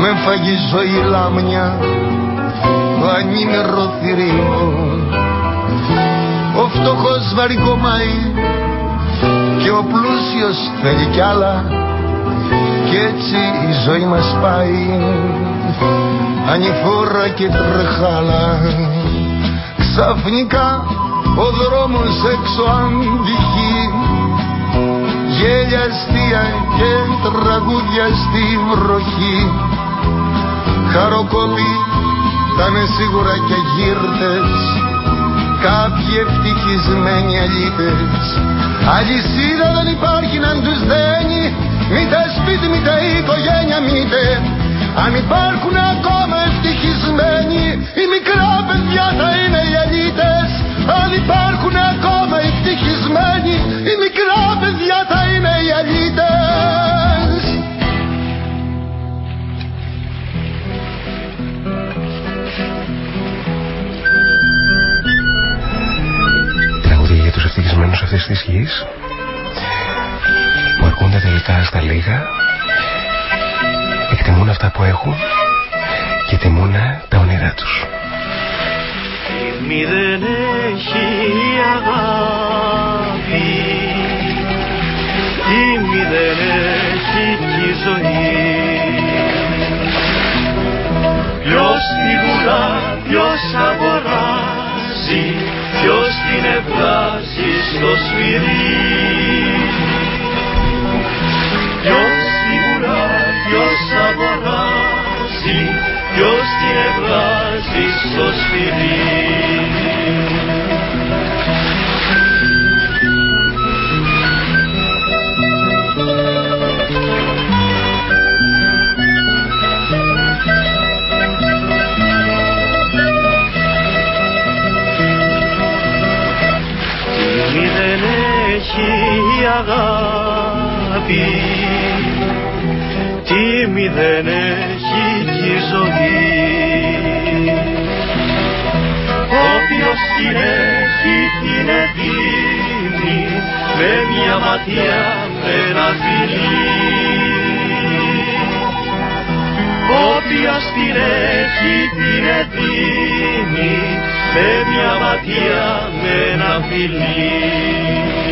Με φαγίζω η λάμια Το ανήμερο θηρίο. Ο φτωχός βαρικομάει Και ο πλούσιος θέλει κι άλλα. Κι έτσι η ζωή μας πάει Ανηφόρα και τρεχάλα. Ξαφνικά ο δρόμος έξω αντυχεί. Γέλια αστεία και τραγούδια στη βροχή. Χαροκόπη θα είναι σίγουρα και γύρτες. Κάποιοι ευτυχισμένοι αλήτες. Αλυσίδα δεν υπάρχει να τους δένει. Μήτε σπίτι μήτε οικογένεια μήτε αν υπάρχουν ακόμα ευτυχισμένοι οι μικρά παιδιά θα είναι οι αλήτες αν υπάρχουν ακόμα ευτυχισμένοι οι μικρά παιδιά θα είναι οι αλήτες Τραγούδια για τους ευτυχισμένους αυτής της γης που αρκούνται τελικά στα λίγα εκτιμούν αυτά που έχουν και τιμούν τα όνειρά τους. Μη δεν έχει αγάπη. Ή μη δεν έχει τη ζωή. Ποιος τη βουλά, ποιος αγοράζει ποιος την ευγάζει στο σφυρί. Ποιος τη βουλά, ποιος αγοράζει ποιος την ευγάζει στο σφυρί Τι δεν έχει αγάπη τι μη δεν έχει κι η ζωή. Όποιος την έχει την δίνει με μια ματιά με ένα φιλί. Όποιος την έχει την δίνει με μια ματιά με ένα φιλί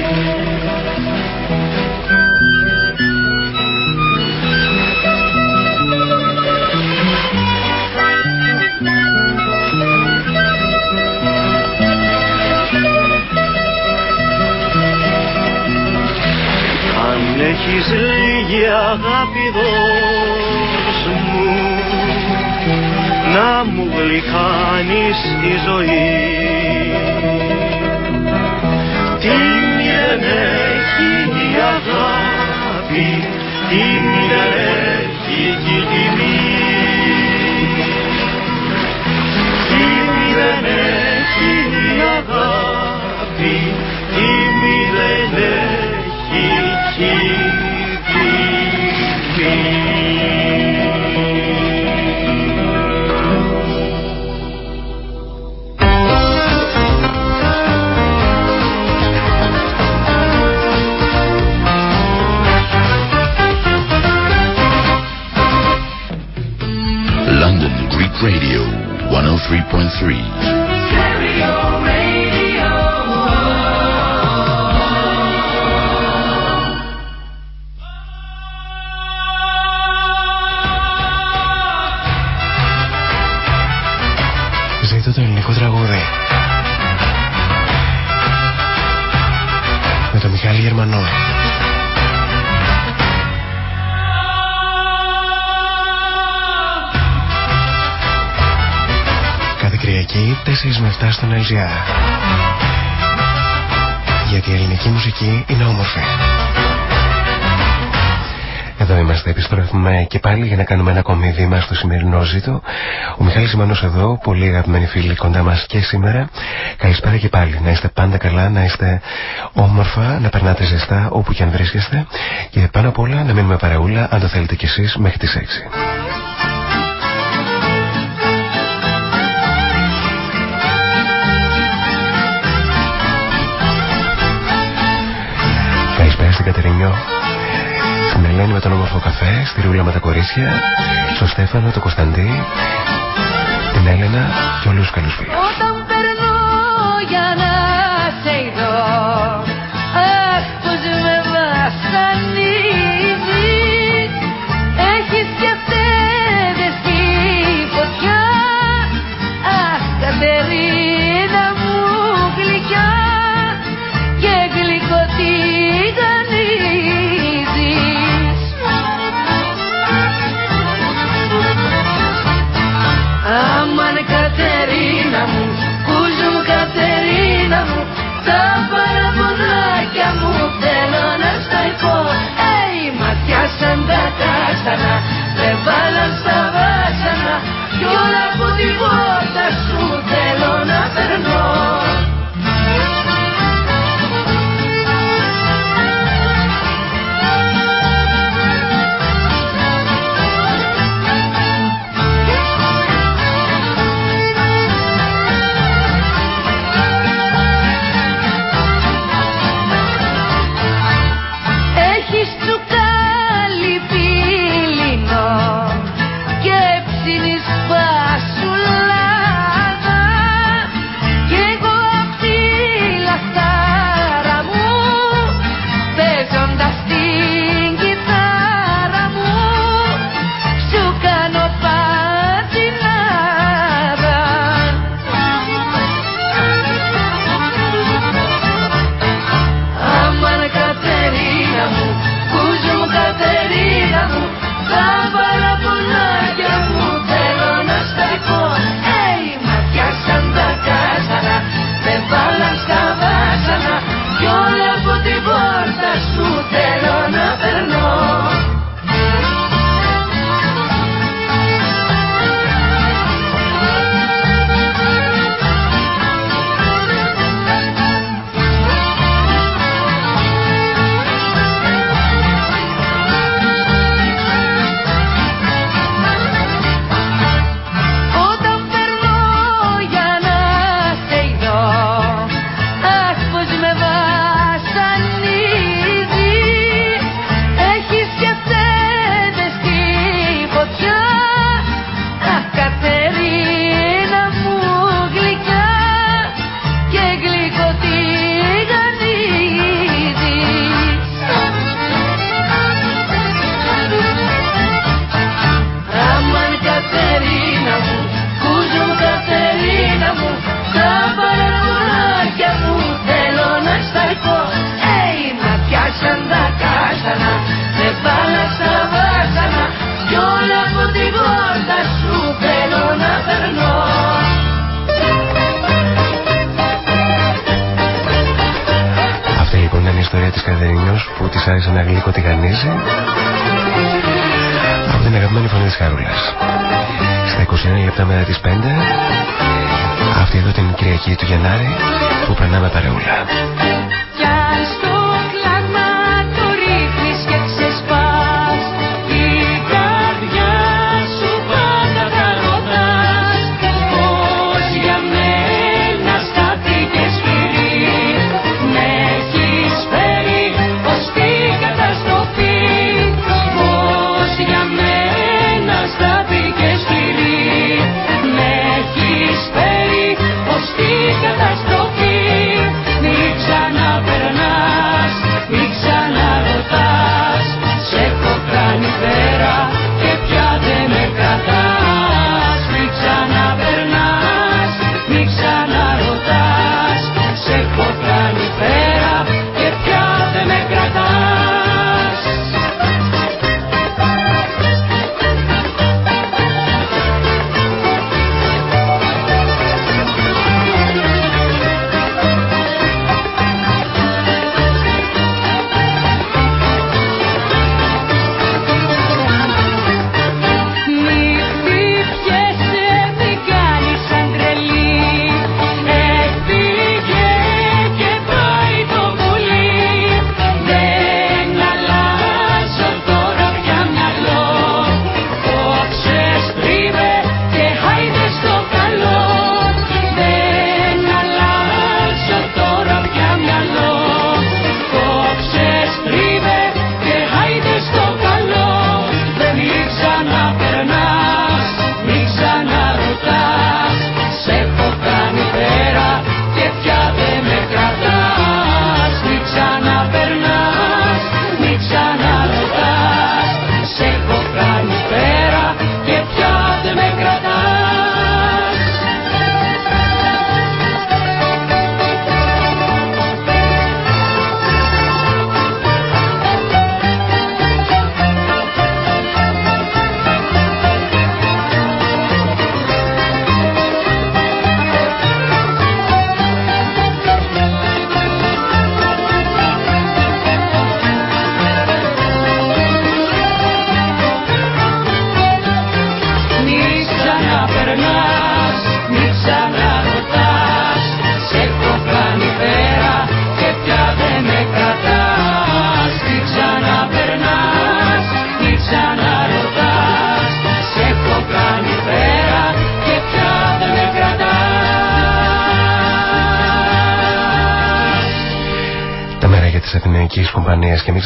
Αν έχεις λίγη αγάπη δώσ' μου. Να μου γλυκάνεις τη ζωή. Τι μη δεν έχει η αγάπη τι μη δεν έχει κι η τιμή Three point three. Ασταναζιά. Γιατί η ελληνική μουσική είναι όμορφη. Εδώ είμαστε, επιστρέφουμε και πάλι για να κάνουμε ένα ακόμη βήμα στο σημερινό ζήτο. Ο Μιχάλης Ιμανός εδώ, πολύ αγαπημένοι φίλοι κοντά μας και σήμερα. Καλησπέρα και πάλι, να είστε πάντα καλά, να είστε όμορφα, να περνάτε ζεστά όπου και αν βρίσκεστε και πάνω απ' όλα να μείνουμε παραούλα, αν το θέλετε κι εσείς μέχρι τις 6. στην Κατερινιό, στην Ελένη με τον όμορφο καφέ, στη Ρούλα με τα κορίτσια, στον Στέφανο, τον Κωνσταντή, την Έλενα και όλους τους καλούς φίλους. Όταν περνώ για να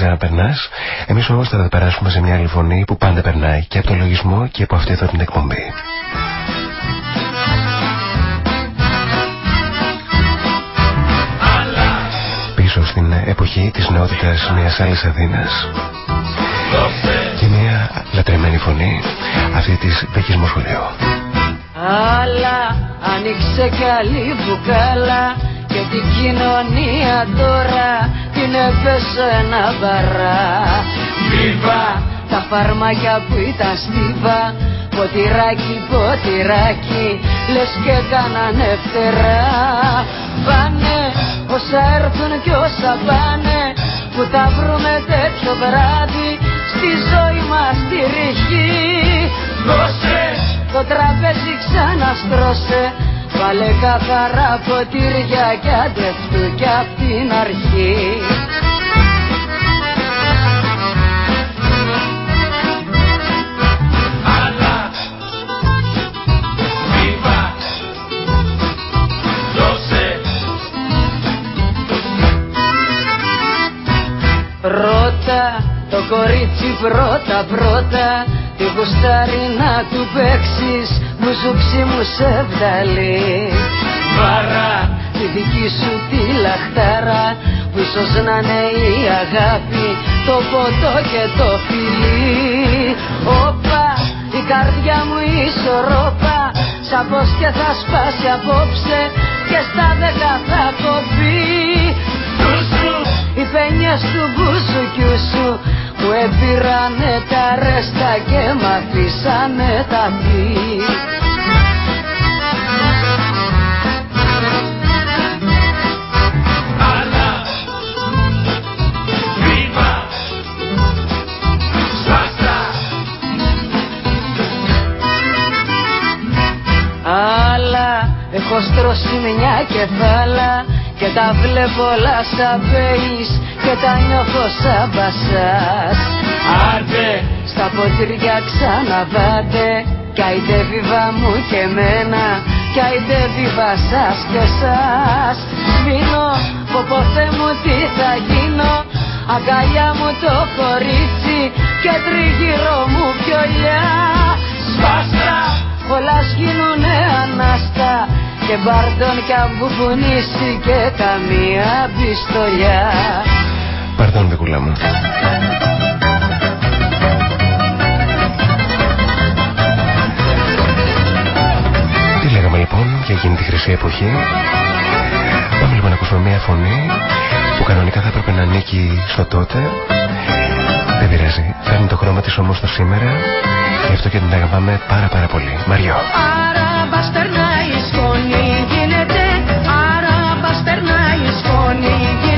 ξαναπερνάς, εμείς όμως θα τα περάσουμε σε μια άλλη φωνή που πάντα περνάει και από το λογισμό και από αυτή εδώ την εκπομπή. Πίσω στην εποχή της νεότητας μιας άλλης Αθήνας και μια λατρεμένη φωνή αυτή της Βέκης Μοσχολίου. Αλλά άνοιξε καλή μπουκάλα και την κοινωνία τώρα την έπεσε ένα βαρά. Βίβα τα φάρμακια που ήταν στίβα Ποτηράκι, ποτηράκι, λες και κάνανε φτερά. Πάνε όσα έρθουν κι όσα πάνε Που θα βρούμε τέτοιο βράδυ στη ζωή μας τη ρηχή. Δώσε το τραπέζι ξαναστρώσε Βάλε καθαρά ποτήρια κι αντευτού κι απ' την αρχή. Ρώτα το κορίτσι πρώτα πρώτα Τη γουστάρι να του παίξεις Μου ζουξί μου σε βγάλει. Βαρά τη δική σου τη λαχτάρα Που ίσως να είναι η αγάπη Το ποτό και το φιλί. Όπα η καρδιά μου ισορρόπα Σαν πως και θα σπάσει απόψε Και στα δέκα θα κοπεί. Οι πένιες του μπουζουκιού σου που έπειρανε τα ρέστα και μ' αφήσανε τα πει. Έχω στρώσει μια κεφάλα και τα βλέπω όλα σαν και τα νιώθω σαν μπασάς Άρτε! Στα ποτήρια ξαναβάτε Καηδεύει μου και εμένα Καηδεύει σας και σας. Σβήνω πω πω μου τι θα γίνω Αγκαλιά μου το κορίτσι και τριγύρω μου πιολιά Σπάστα! Όλα γίνουνε ανάστα και μπάρτον κι αμπουμπουνίσει και καμία πιστολιά. Πάρτον δικούλα μου. Τι λέγαμε λοιπόν για εκείνη τη χρυσή εποχή; Πάμε λοιπόν να ακούσουμε μια φωνή που κανονικά θα έπρεπε να ανήκει στο τότε. Δεν πειράζει, φέρνει το χρώμα της όμως το σήμερα. Και αυτό και την αγαπάμε πάρα πάρα πολύ. Μαριό. Άρα μπας περνάει σκόνη γίνεται Άρα μπας περνάει σκόνη γίνεται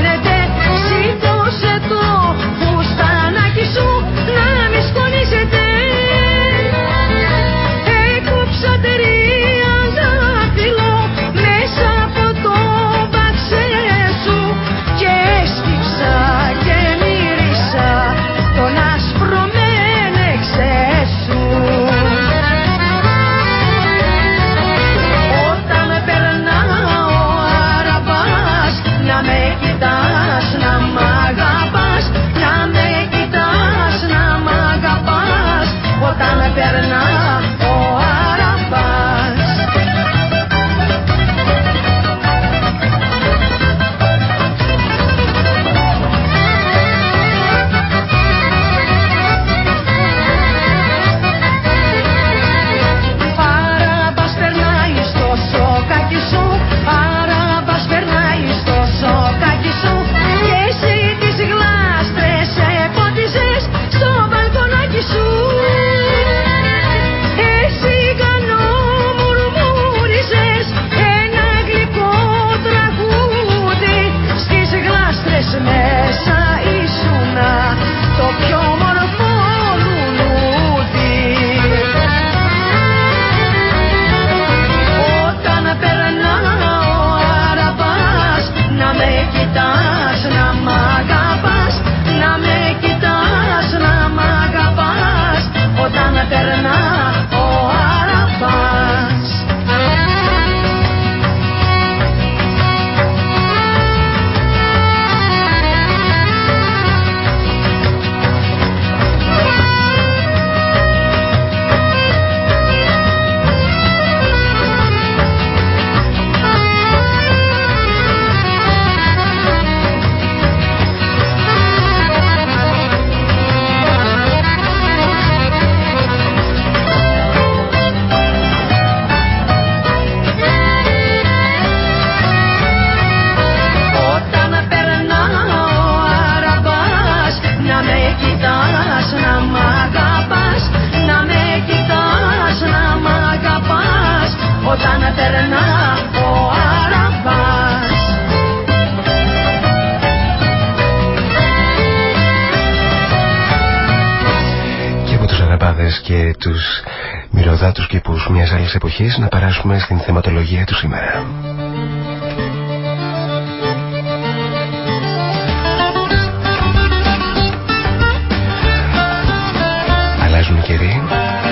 τους μυρωδάτους κήπους μιας άλλης εποχής να περάσουμε στην θεματολογία του σήμερα. Αλλάζουν οι καιροί,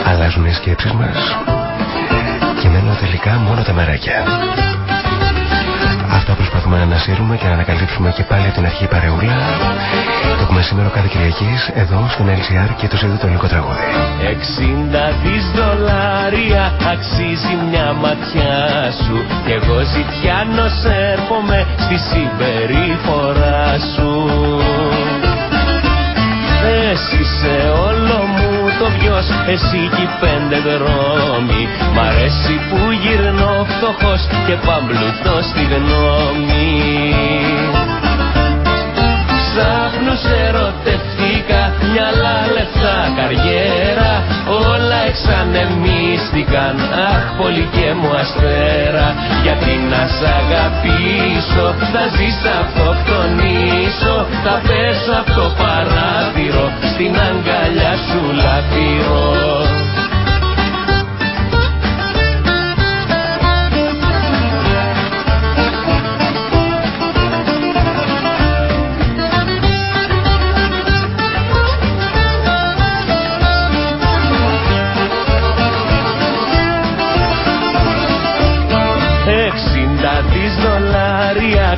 αλλάζουν οι σκέψεις μας και μένουν τελικά μόνο τα μεράκια. Αυτά προσπαθούμε να ανασύρουμε και να ανακαλύψουμε και πάλι την αρχή παρεούλα. Το έχουμε σήμερα κάθε Κυριακή εδώ στον LCR και το το ελληνικό τραγούδι. 60 δις δολάρια αξίζει μια ματιά σου και εγώ ζητιάνος έρχομαι στη συμπεριφορά σου. Εσύ σε όλο μου το βιός, εσύ κι πέντε δρόμοι. Μ' αρέσει που γυρνώ φτωχός και παμπλουτώ στη γνώμη. Ξάφνους ερωτευτήκα, μυαλά λεφτά καριέρα Όλα εξανεμίστηκαν, αχ πολύ και μου αστέρα. Γιατί να σ' αγαπήσω, θα ζεις αυτοκτονήσω Θα πέσω από το παράθυρο, στην αγκαλιά σου λαφυρώ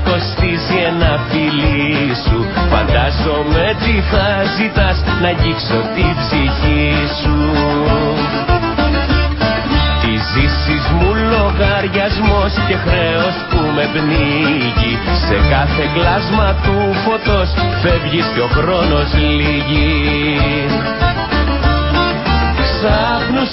κοστίζει ένα φιλί σου. Φαντάζομαι τι θα ζητάς να αγγίξω τη ψυχή σου. Τι ζήσεις μου λογαριασμός και χρέος που με πνίγει. Σε κάθε κλάσμα του φωτός φεύγεις και ο χρόνος λύγει. Ξάφνους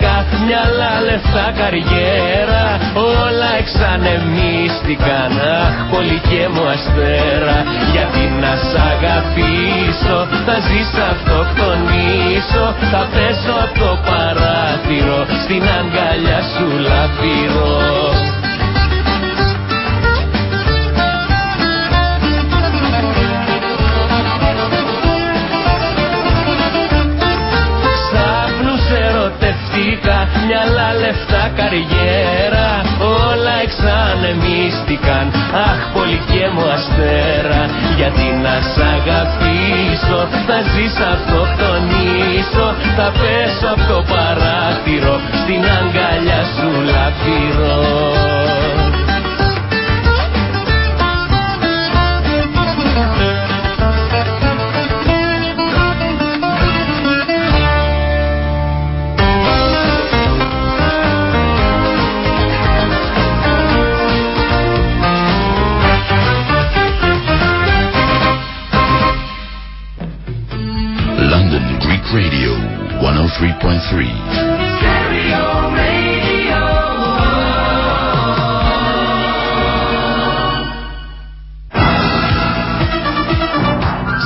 ερωτευτήκα, μυαλά λεφτά καριέρα. Όλα εξανεμίστηκαν, αχ πολύ και μου αστέρα. Γιατί να σ' αγαπήσω, θα ζεις αυτοκτονήσω Θα πέσω από το παράθυρο, στην αγκαλιά σου λαφυρώ μυαλά, λεφτά, καριέρα. Όλα εξανεμίστηκαν. Αχ πολύ και μου αστέρα. Γιατί να σ' αγαπήσω Θα ζεις αυτοκτονήσω Θα πέσω από το παράθυρο Στην αγκαλιά σου λαφυρώ 103.3.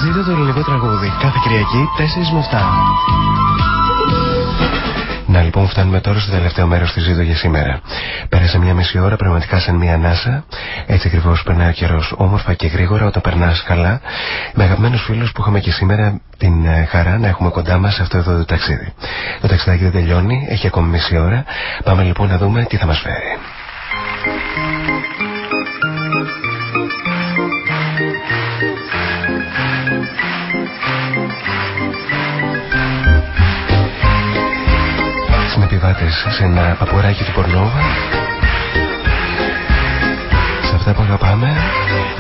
Ζήτω το ελληνικό τραγούδι κάθε Κυριακή 4 με 7. Να λοιπόν φτάνουμε τώρα στο τελευταίο μέρος της ζήτω για σήμερα. Πέρασε μια μισή ώρα πραγματικά σαν μια ανάσα. Έτσι ακριβώς περνάει ο καιρός όμορφα και γρήγορα όταν περνάς καλά. Με αγαπημένους φίλους που είχαμε και σήμερα την ε, χαρά να έχουμε κοντά μας αυτό εδώ το ταξίδι. Το ταξιδάκι δεν τελειώνει, έχει ακόμη μισή ώρα. Πάμε λοιπόν να δούμε τι θα μας φέρει. επιβάτες σε ένα παπουράκι του Πορνόβα αυτά που αγαπάμε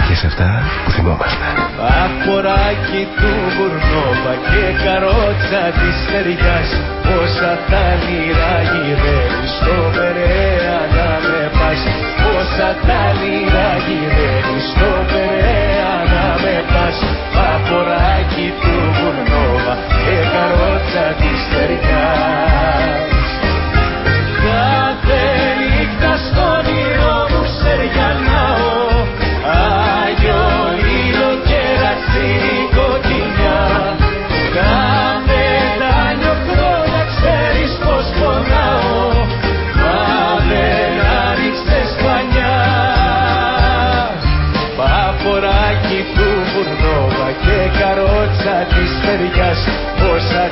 και σε αυτά που θυμόμαστε. Παποράκι του Μπουρνόβα και καρότσα της στεριάς Πόσα τα λίρα γυρεύει στο Περέα να με πας. Πόσα τα λίρα γυρεύει στο Περέα να με πας. Παποράκι του Μπουρνόβα και καρότσα της στεριάς της φεριάς Πόσα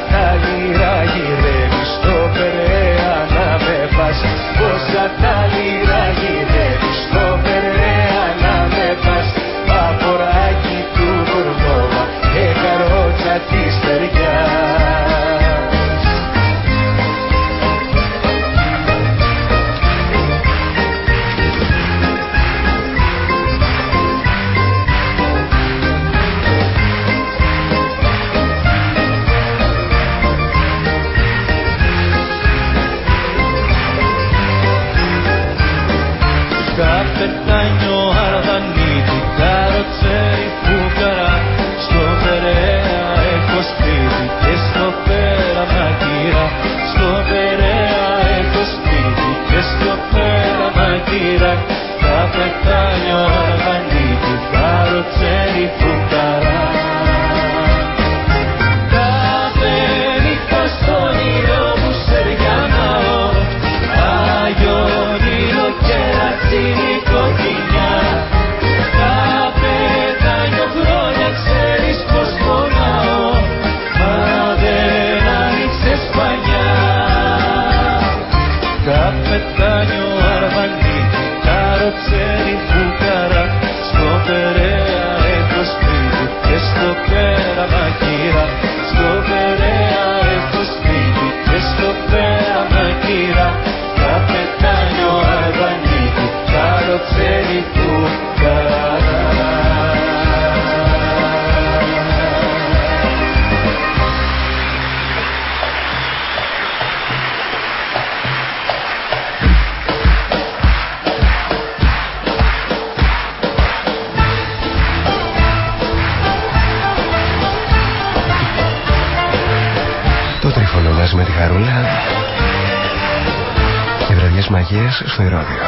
βραδιές μαγείας στο Ηρώδιο.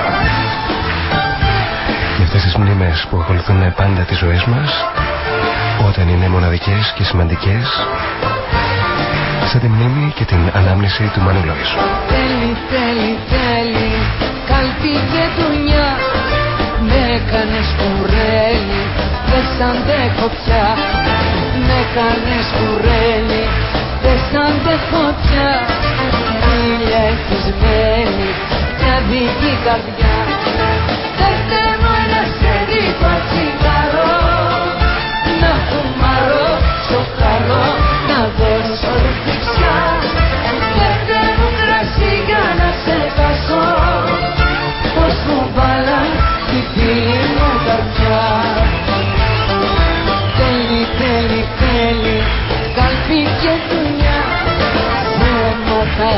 Για αυτές τις μνήμες που ακολουθούν πάντα τις ζωές μας όταν είναι μοναδικές και σημαντικές σαν τη μνήμη και την ανάμνηση του Μάνου Λόησου. Θέλει, θέλει, θέλει Καλπί και δουνιά Με έκανες κουρέλι Δεν σ' αντέχω πια Με έκανες κουρέλι Δεν σ' αντέχω πια Ήλια έχεις μένει Μια δική καρδιά. Δέστε μου ένα σερίκο τσιγαρό Να φουμαρώ στο καλό Να δώσω ρουφιξιά Δέστε μου κρασί για να σε χασώ Πως μου βάλα τη φίλη μου καρδιά. Θέλει, θέλει, θέλει Καλπί και δουλειά. Σε μάθα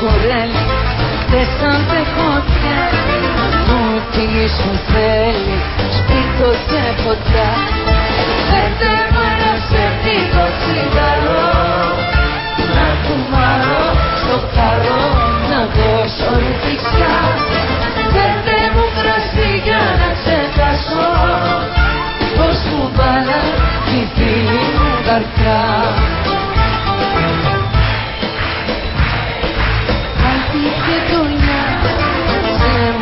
έκανες κουρέλι Δεν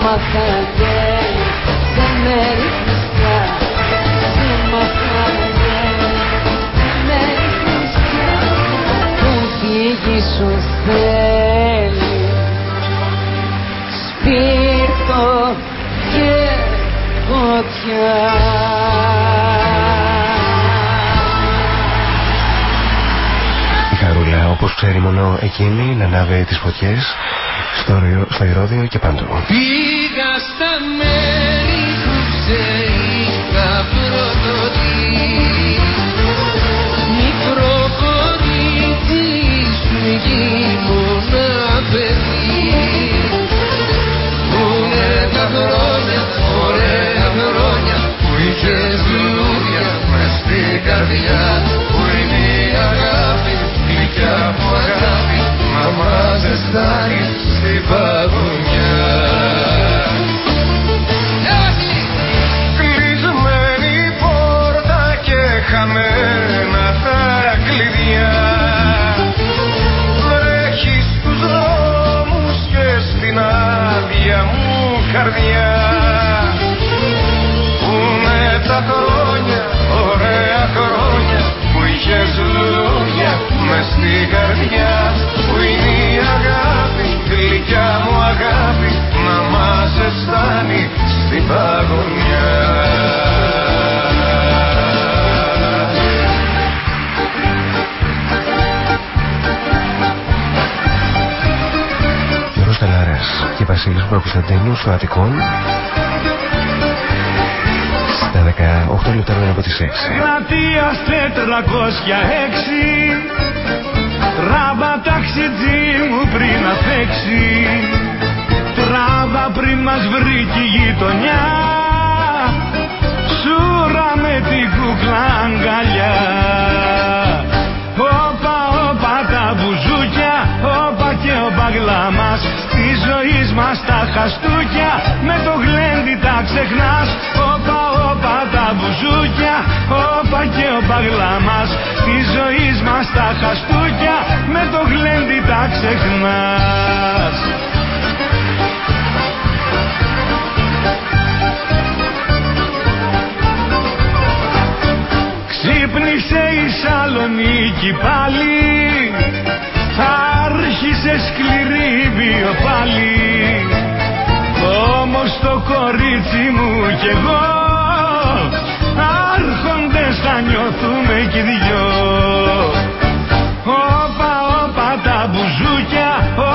Σε μάθα γέλη Σε μέρη χριστιά Σε μάθα γέλη Σε μέρη χριστιά Που φύγει σου θέλει σπίρτο και φωτιά. Η χαρούλα όπως ξέρει μόνο εκείνη να ανάβει τις φωτιές στο, Ρο- στο Ηρώδιο και παντού. Πήγα στα μέρη που ξέχα πρωτοτή. Μικρό κορίτσι σου γύμωνα παιδί. Πούνε τα χρόνια, ωραία χρόνια που είχες λουλούδια μες στην καρδιά. Που είναι η αγάπη, γλυκιά μου αγάπη να μας ζεστάνει στην παγωνιά Κλεισμένη πόρτα και χαμένα τα κλειδιά Βρέχει στους δρόμους και στην άδεια μου καρδιά. Πού είναι τα χρόνια, ωραία χρόνια που είχες λουλούδια μες στην καρδιά Παπακουσταντίνου στο Αττικόν. Στα 18 λεπτά από τις 6. Γρατίας 406 Τράβα ταξιτζή μου πριν να φέξει. Τράβα πριν μας βρει η γειτονιά. Σούρα με την κούκλα αγκαλιά. Όπα όπα τα μπουζούκια Όπα και ο μπαγλά μας Τη ζωή μας τα χαστούκια Με το γλέντι τα ξεχνάς. Όπα όπα τα μπουζούκια Όπα και ο μπαγλά μας. Της ζωής μας τα χαστούκια Με το γλέντι τα ξεχνάς. Ξύπνησε η Σαλονίκη πάλι Άρχισε σκληρή βιοπάλι Όμως το κορίτσι μου κι εγώ Άρχοντες θα νιώθουμε κι δυο. Όπα όπα τα μπουζούκια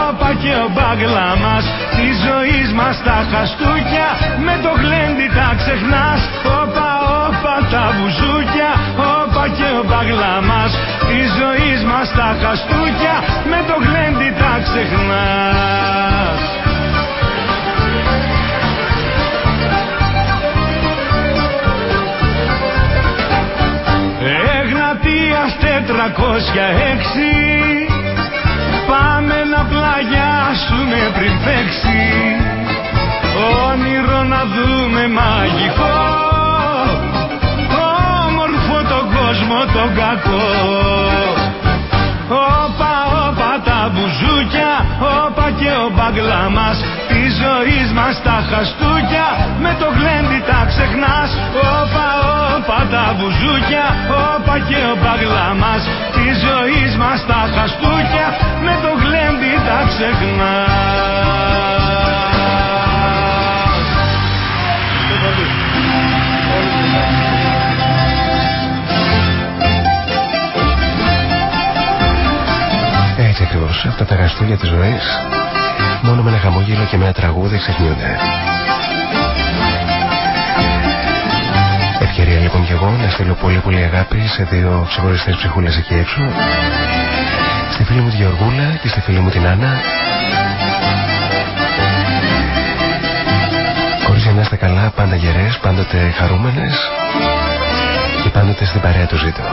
Όπα και ο μπάγλα μας. Τη ζωή μας τα χαστούκια Με το γλέντι τα ξεχνάς. Όπα όπα τα μπουζούκια Όπα και ο μπάγλα μας Της ζωής μας τα χαστούκια Με το γλέντι τα ξεχνάς. Εγνατίας 406 Πάμε να πλαγιάσουμε πριν παίξει. Όνειρο να δούμε μαγικό τον κακό. Όπα όπα τα μπουζούκια Όπα και ο μπαγλά μας. Τη ζωή μας τα χαστούκια Με το γλέντι τα ξεχνάς. Όπα όπα τα μπουζούκια Όπα και ο μπαγλά μας. Τη ζωή μας τα χαστούκια Με το γλέντι τα ξεχνάς Έτσι ακριβώς, αυτά τα γαστούγια της ζωής μόνο με ένα χαμόγελο και με ένα τραγούδι ξεχνιούνται. Ευκαιρία λοιπόν και εγώ να στείλω πολύ πολύ αγάπη σε δύο ξεχωριστές ψυχούλες εκεί έξω στη φίλη μου τη Γεωργούλα και στη φίλη μου την Άννα Κορίτσια να είστε καλά, πάντα γερές, πάντοτε χαρούμενες και πάντοτε στην παρέα του ζήτω.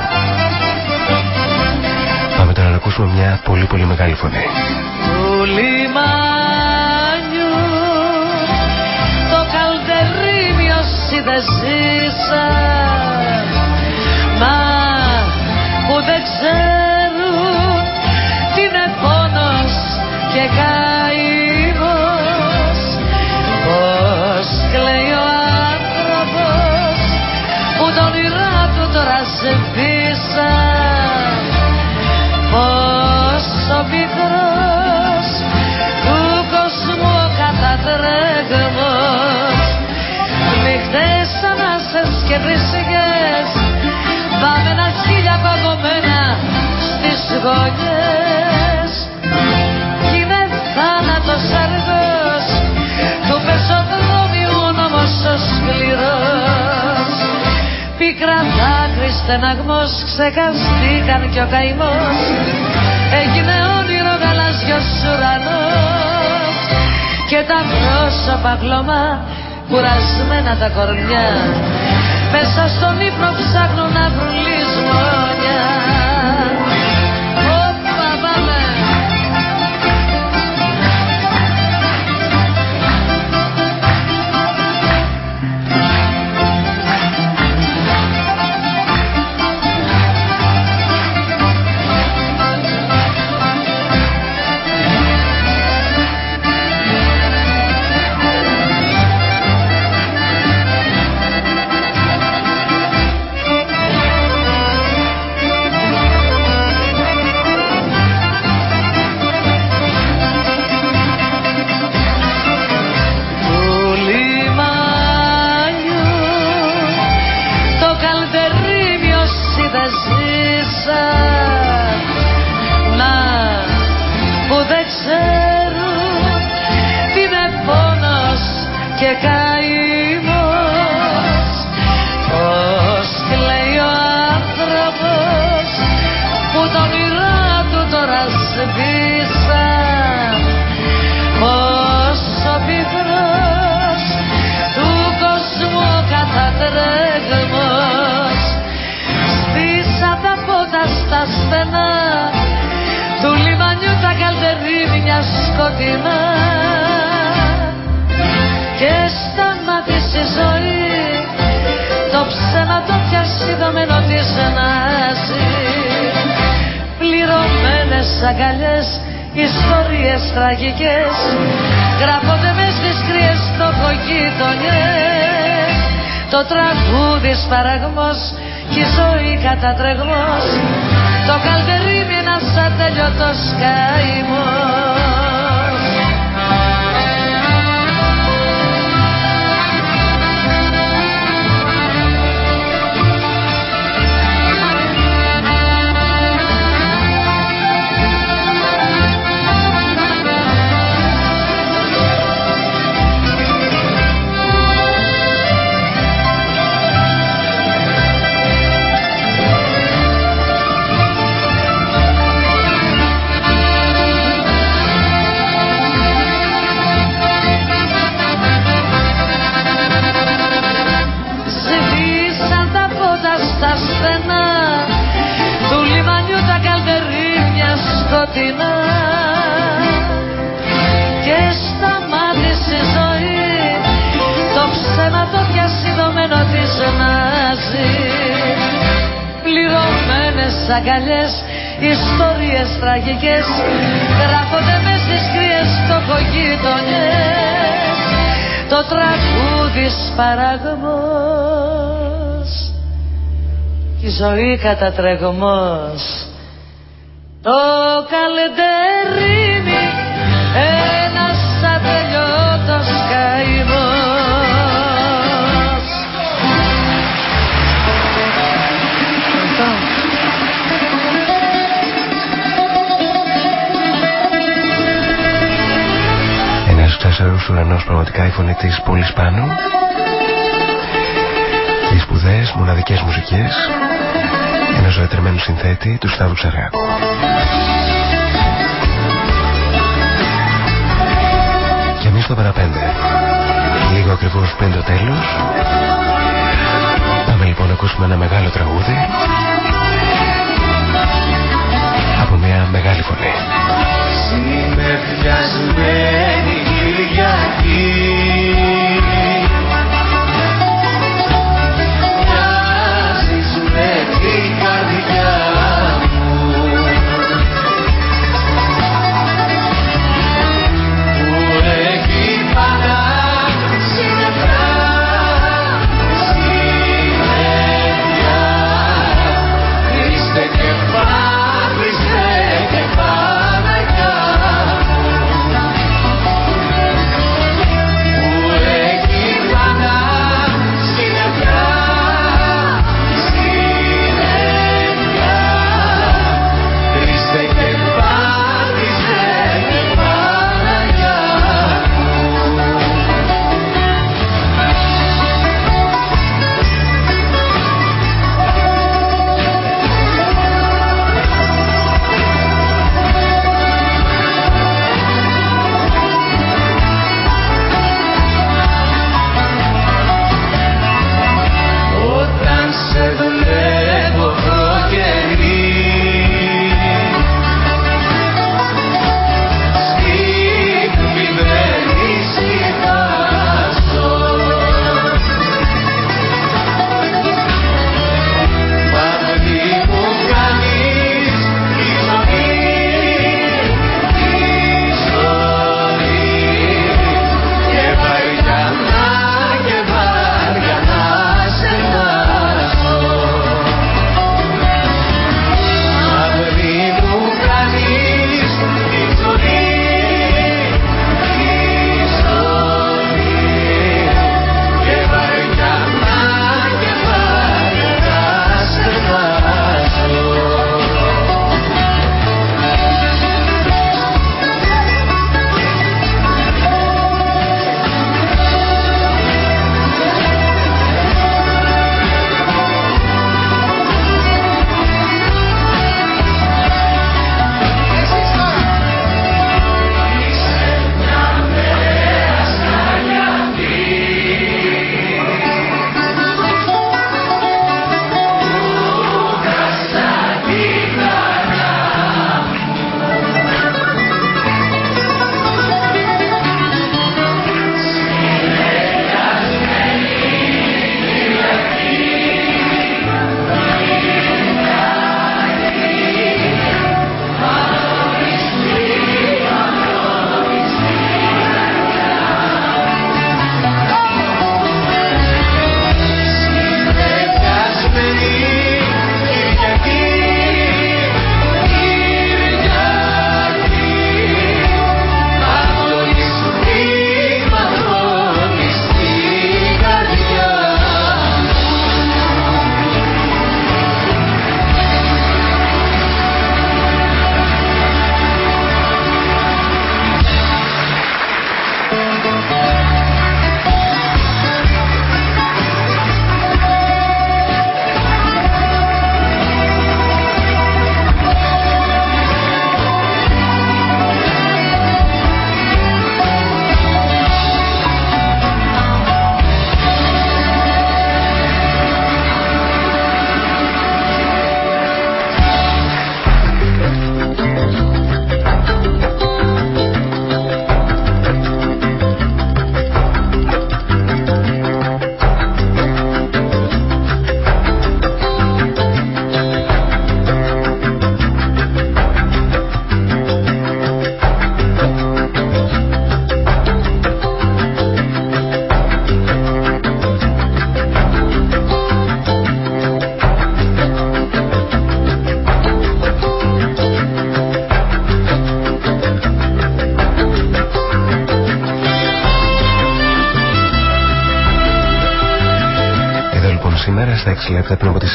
Πάμε τώρα να ακούσουμε μια πολύ πολύ μεγάλη φωνή. Του λιμάνιου το καλτερίμι όσοι δεν ζήσαν μα που δεν ξέρουν τι είναι πόνος και καημός πως κλαίει ο άνθρωπος που τον όνειρά του τώρα σβήσαν πόσο μικρός του κόσμου ο κατατρέγμος νύχτες ανάσες και βρισιές βάμενα χίλια παγωμένα στις γωνιές. Κι είναι θάνατος αργός του πεζοδρόμιου ο νόμος ο σκληρός. Πικρά δάκρυ στεναγμός ξεχαστήκαν κι ο καημός. έγινε όνειρο γαλάζιος ουρανός και τα πρόσωπα χλωμά κουρασμένα τα κορμιά. Μέσα στον ύπνο ψάχνουν η ζωή κατατρεγμός. Το καλεντερίνι ένας ατελειώτος καημός. Ένας ξάσαρος ουρανός πραγματικά η φωνή της πόλης πάνω. Και οι σπουδαίες μοναδικές μουσικές ένας ζωετρεμένου συνθέτη του Σταύρου Ψαράκου. Και εμείς το παραπέντε. Λίγο ακριβώς πριν το τέλος. Πάμε λοιπόν να ακούσουμε ένα μεγάλο τραγούδι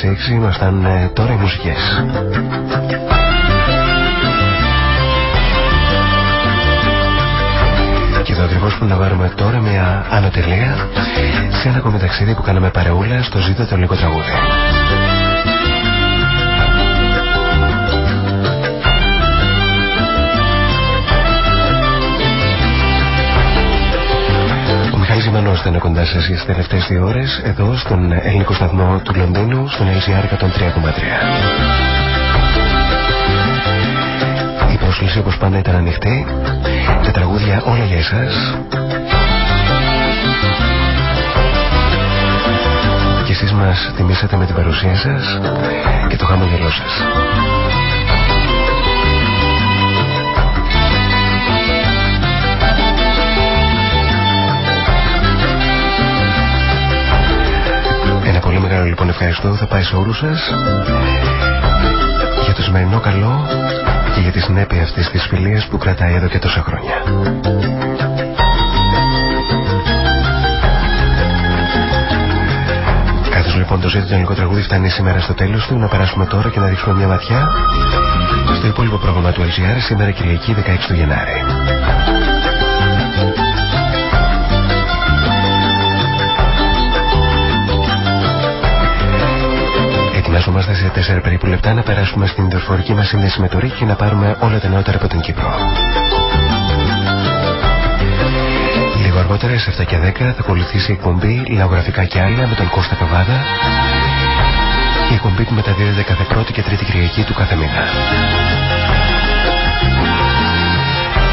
6 ήμασταν ε, τώρα οι μουσικές. Και εδώ ακριβώ που να βάλουμε τώρα μια ανωτελεία σε ένα ακόμη ταξίδι που κάναμε παρεούλα στο ζήτο το λίγο τραγούδι. Μιχάλης Ζημανός θα είναι κοντά σας για τις τελευταίες δύο ώρες εδώ στον ελληνικό σταθμό του Λονδίνου στον LCR 103,3. Η πρόσκληση όπως πάντα ήταν ανοιχτή τα τραγούδια όλα για εσάς και εσείς μας τιμήσατε με την παρουσία σας και το χαμογελό σας. Πολύ μεγάλο λοιπόν ευχαριστώ θα πάει σε όλους σας για το σημερινό καλό και για τη συνέπεια αυτής της φιλίας που κρατάει εδώ και τόσα χρόνια. Καθώς λοιπόν το ζήτητο ελληνικό τραγούδι φτάνει σήμερα στο τέλος του να περάσουμε τώρα και να ρίξουμε μια ματιά στο υπόλοιπο πρόγραμμα του LGR σήμερα Κυριακή 16 του Γενάρη. Ετοιμαζόμαστε σε 4 περίπου λεπτά να περάσουμε στην δορυφορική μας σύνδεση με το ΡΙΚ και να πάρουμε όλα τα νεότερα από την Κύπρο. Λίγο αργότερα, σε 7 και 10, θα ακολουθήσει η εκπομπή Λαογραφικά και άλλα με τον Κώστα Καβάδα. Η εκπομπή που μεταδίδεται κάθε πρώτη και τρίτη Κυριακή του κάθε μήνα.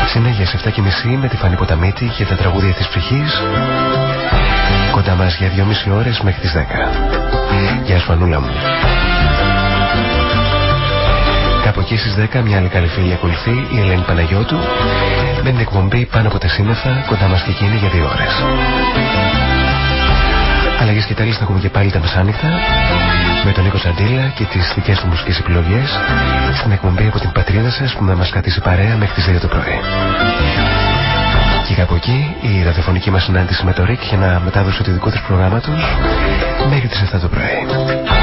Συνέχεια σε 7 και μισή με τη Φανή Ποταμίτη και τα τραγούδια της ψυχής. Κοντά μας για 2,5 ώρες μέχρι τις 10. Γεια σου Φανούλα μου. Κάπου εκεί στις 10 μια άλλη καλή φίλη ακολουθεί η Ελένη Παναγιώτου με την εκπομπή πάνω από τα σύννεφα κοντά μας και εκείνη για δύο ώρες. Αλλαγές και τέλος θα έχουμε και πάλι τα μεσάνυχτα με τον Νίκο Σαντήλα και τις δικές του μουσικές επιλογές στην εκπομπή από την πατρίδα σας που θα μας κρατήσει παρέα μέχρι τις 2 το πρωί. Και κάπου εκεί η ραδιοφωνική μας συνάντηση με το ΡΙΚ για να μετάδοση του δικού της προγράμματος μέχρι τις 7 το πρωί.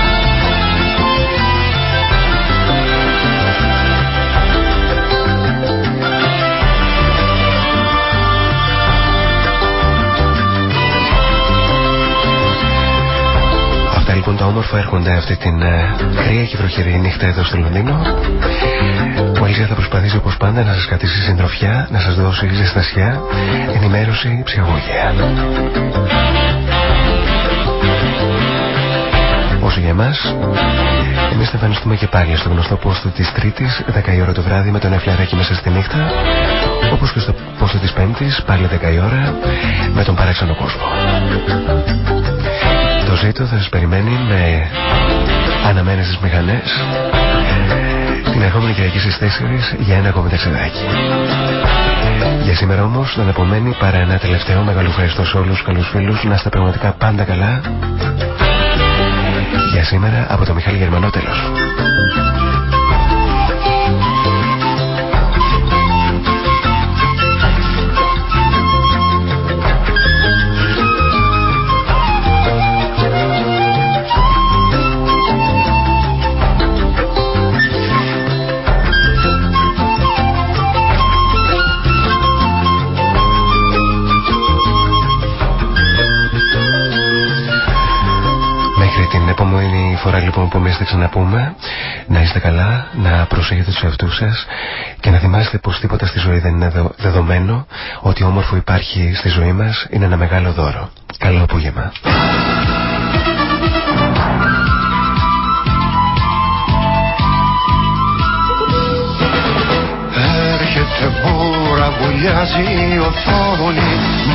Όμορφα έρχονται αυτή την ε, κρύα και βροχερή νύχτα εδώ στο Λονδίνο. Ο Αλίζα θα προσπαθήσει όπως πάντα να σας κρατήσει συντροφιά, να σας δώσει ζεστασιά, ενημέρωση, ψυχαγωγία. Όσο για εμάς, εμείς θα εμφανιστούμε και πάλι στο γνωστό πόστο της Τρίτης, 10 η ώρα το βράδυ με τον Εφλαράκι μέσα στη νύχτα, όπως και στο πόστο της Πέμπτης, πάλι 10 η ώρα, με τον παράξενο κόσμο. Το ζήτο θα σας περιμένει με αναμένες τις μηχανές την ερχόμενη Κυριακή στις 4 για ένα ακόμη ταξιδάκι. Για σήμερα όμως δεν απομένει παρά ένα τελευταίο μεγάλο ευχαριστώ σε όλους τους καλούς φίλους να είστε πραγματικά πάντα καλά. Για σήμερα από το Μιχάλη Γερμανό τέλος. Φορά λοιπόν που εμείς θα ξαναπούμε να είστε καλά, να προσέχετε τους εαυτούς σας και να θυμάστε πως τίποτα στη ζωή δεν είναι δεδομένο ότι όμορφο υπάρχει στη ζωή μας είναι ένα μεγάλο δώρο. Καλό απόγευμα. Έρχεται μπούρα, βουλιάζει η οθόνη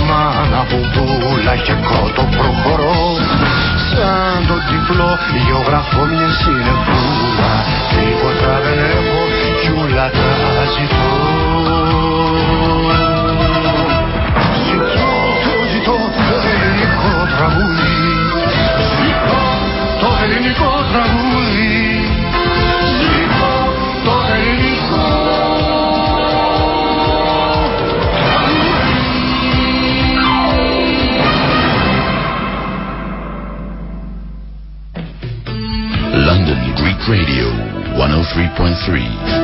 Μάνα μπουμπούλα και κότο προχωρώ σαν το τυφλό γεωγραφώ μια συνεφούλα. Τίποτα δεν έχω κι ούλα τα ζητώ. Ζητώ, το ζητώ το ελληνικό τραγούδι. Ζητώ το ελληνικό τραγούδι Radio 103.3